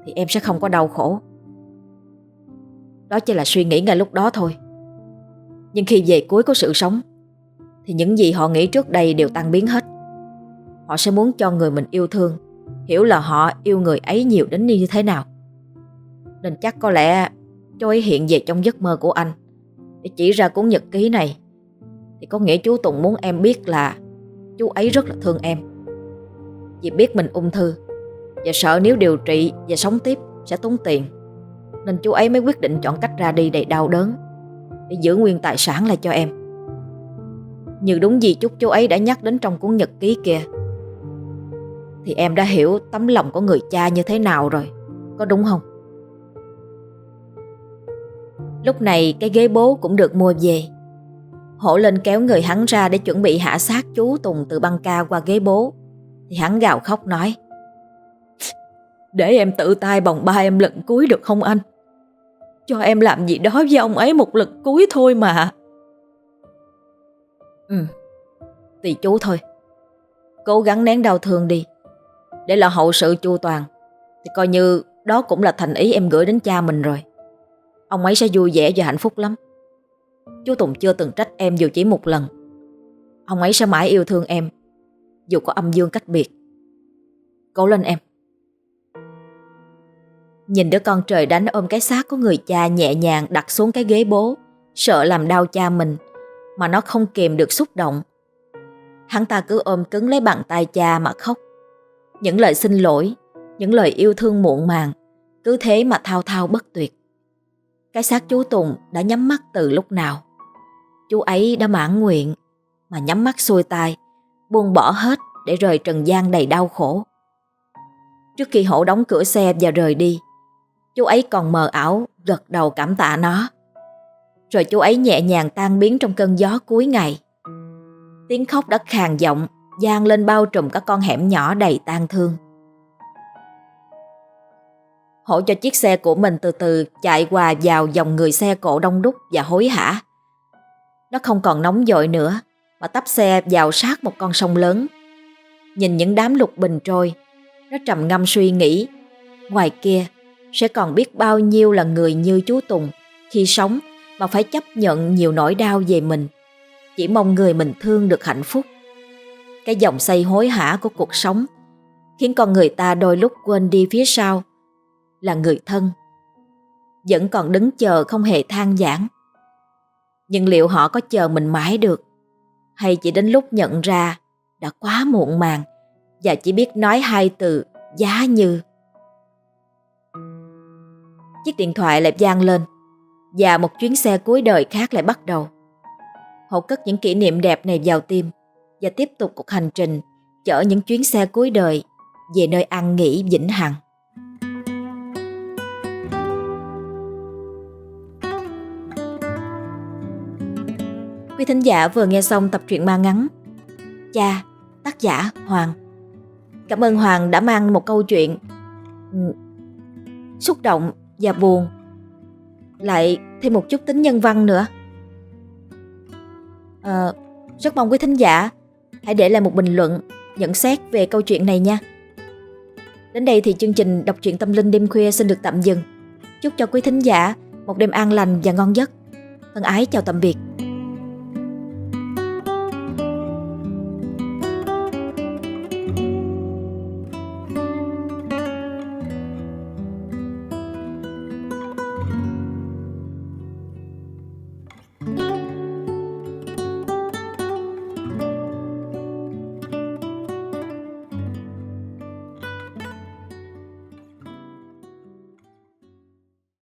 thì em sẽ không có đau khổ. Đó chỉ là suy nghĩ ngay lúc đó thôi. Nhưng khi về cuối của sự sống, thì những gì họ nghĩ trước đây đều tan biến hết. Họ sẽ muốn cho người mình yêu thương hiểu là họ yêu người ấy nhiều đến như thế nào. Nên chắc có lẽ chú ấy hiện về trong giấc mơ của anh để chỉ ra cuốn nhật ký này, thì có nghĩa chú Tùng muốn em biết là chú ấy rất là thương em. Vì biết mình ung thư, và sợ nếu điều trị và sống tiếp sẽ tốn tiền, Nên chú ấy mới quyết định chọn cách ra đi đầy đau đớn, Để giữ nguyên tài sản lại cho em Như đúng gì chút chú ấy đã nhắc đến trong cuốn nhật ký kia thì em đã hiểu tấm lòng của người cha như thế nào rồi Có đúng không? Lúc này cái ghế bố cũng được mua về. Hổ lên kéo người hắn ra để chuẩn bị hạ sát chú Tùng từ băng ca qua ghế bố. Thì hắn gào khóc nói Để em tự tay bồng ba em lần cuối được không anh? Cho em làm gì đó với ông ấy một lần cuối thôi mà. Ừ, tùy chú thôi. Cố gắng nén đau thương đi. Để là hậu sự chu toàn, Thì coi như đó cũng là thành ý em gửi đến cha mình rồi. Ông ấy sẽ vui vẻ và hạnh phúc lắm. Chú Tùng chưa từng trách em dù chỉ một lần. Ông ấy sẽ mãi yêu thương em, Dù có âm dương cách biệt. Cố lên em. Nhìn đứa con trời đánh ôm cái xác của người cha nhẹ nhàng đặt xuống cái ghế bố, Sợ làm đau cha mình, Mà nó không kìm được xúc động. Hắn ta cứ ôm cứng lấy bàn tay cha mà khóc. Những lời xin lỗi Những lời yêu thương muộn màng Cứ thế mà thao thao bất tuyệt cái xác chú Tùng đã nhắm mắt từ lúc nào. Chú ấy đã mãn nguyện, mà nhắm mắt xuôi tai, buông bỏ hết để rời trần gian đầy đau khổ. Trước khi hổ đóng cửa xe và rời đi, chú ấy còn mờ ảo gật đầu cảm tạ nó. Rồi chú ấy nhẹ nhàng tan biến trong cơn gió cuối ngày. Tiếng khóc đã khàn giọng, gian lên bao trùm các con hẻm nhỏ đầy tang thương. Hổ cho chiếc xe của mình từ từ chạy qua vào dòng người xe cộ đông đúc và hối hả. Nó không còn nóng dội nữa, mà tắp xe vào sát một con sông lớn. Nhìn những đám lục bình trôi, nó trầm ngâm suy nghĩ. Ngoài kia, sẽ còn biết bao nhiêu là người như chú Tùng khi sống mà phải chấp nhận nhiều nỗi đau về mình. Chỉ mong người mình thương được hạnh phúc. Cái dòng xây hối hả của cuộc sống, khiến con người ta đôi lúc quên đi phía sau là người thân. Vẫn còn đứng chờ không hề than giảng. Nhưng liệu họ có chờ mình mãi được? Hay chỉ đến lúc nhận ra đã quá muộn màng và chỉ biết nói hai từ giá như? Chiếc điện thoại lại vang lên và một chuyến xe cuối đời khác lại bắt đầu. Hậu cất những kỷ niệm đẹp này vào tim và tiếp tục cuộc hành trình chở những chuyến xe cuối đời về nơi ăn nghỉ vĩnh hằng. Quý thính giả vừa nghe xong tập truyện ma ngắn Cha, tác giả Hoàng. Cảm ơn Hoàng đã mang một câu chuyện ừ, xúc động và buồn. Lại thêm một chút tính nhân văn nữa. À, Rất mong quý thính giả hãy để lại một bình luận, nhận xét về câu chuyện này nha. Đến đây thì chương trình đọc truyện tâm linh đêm khuya xin được tạm dừng. Chúc cho quý thính giả một đêm an lành và ngon giấc. Thân ái chào tạm biệt.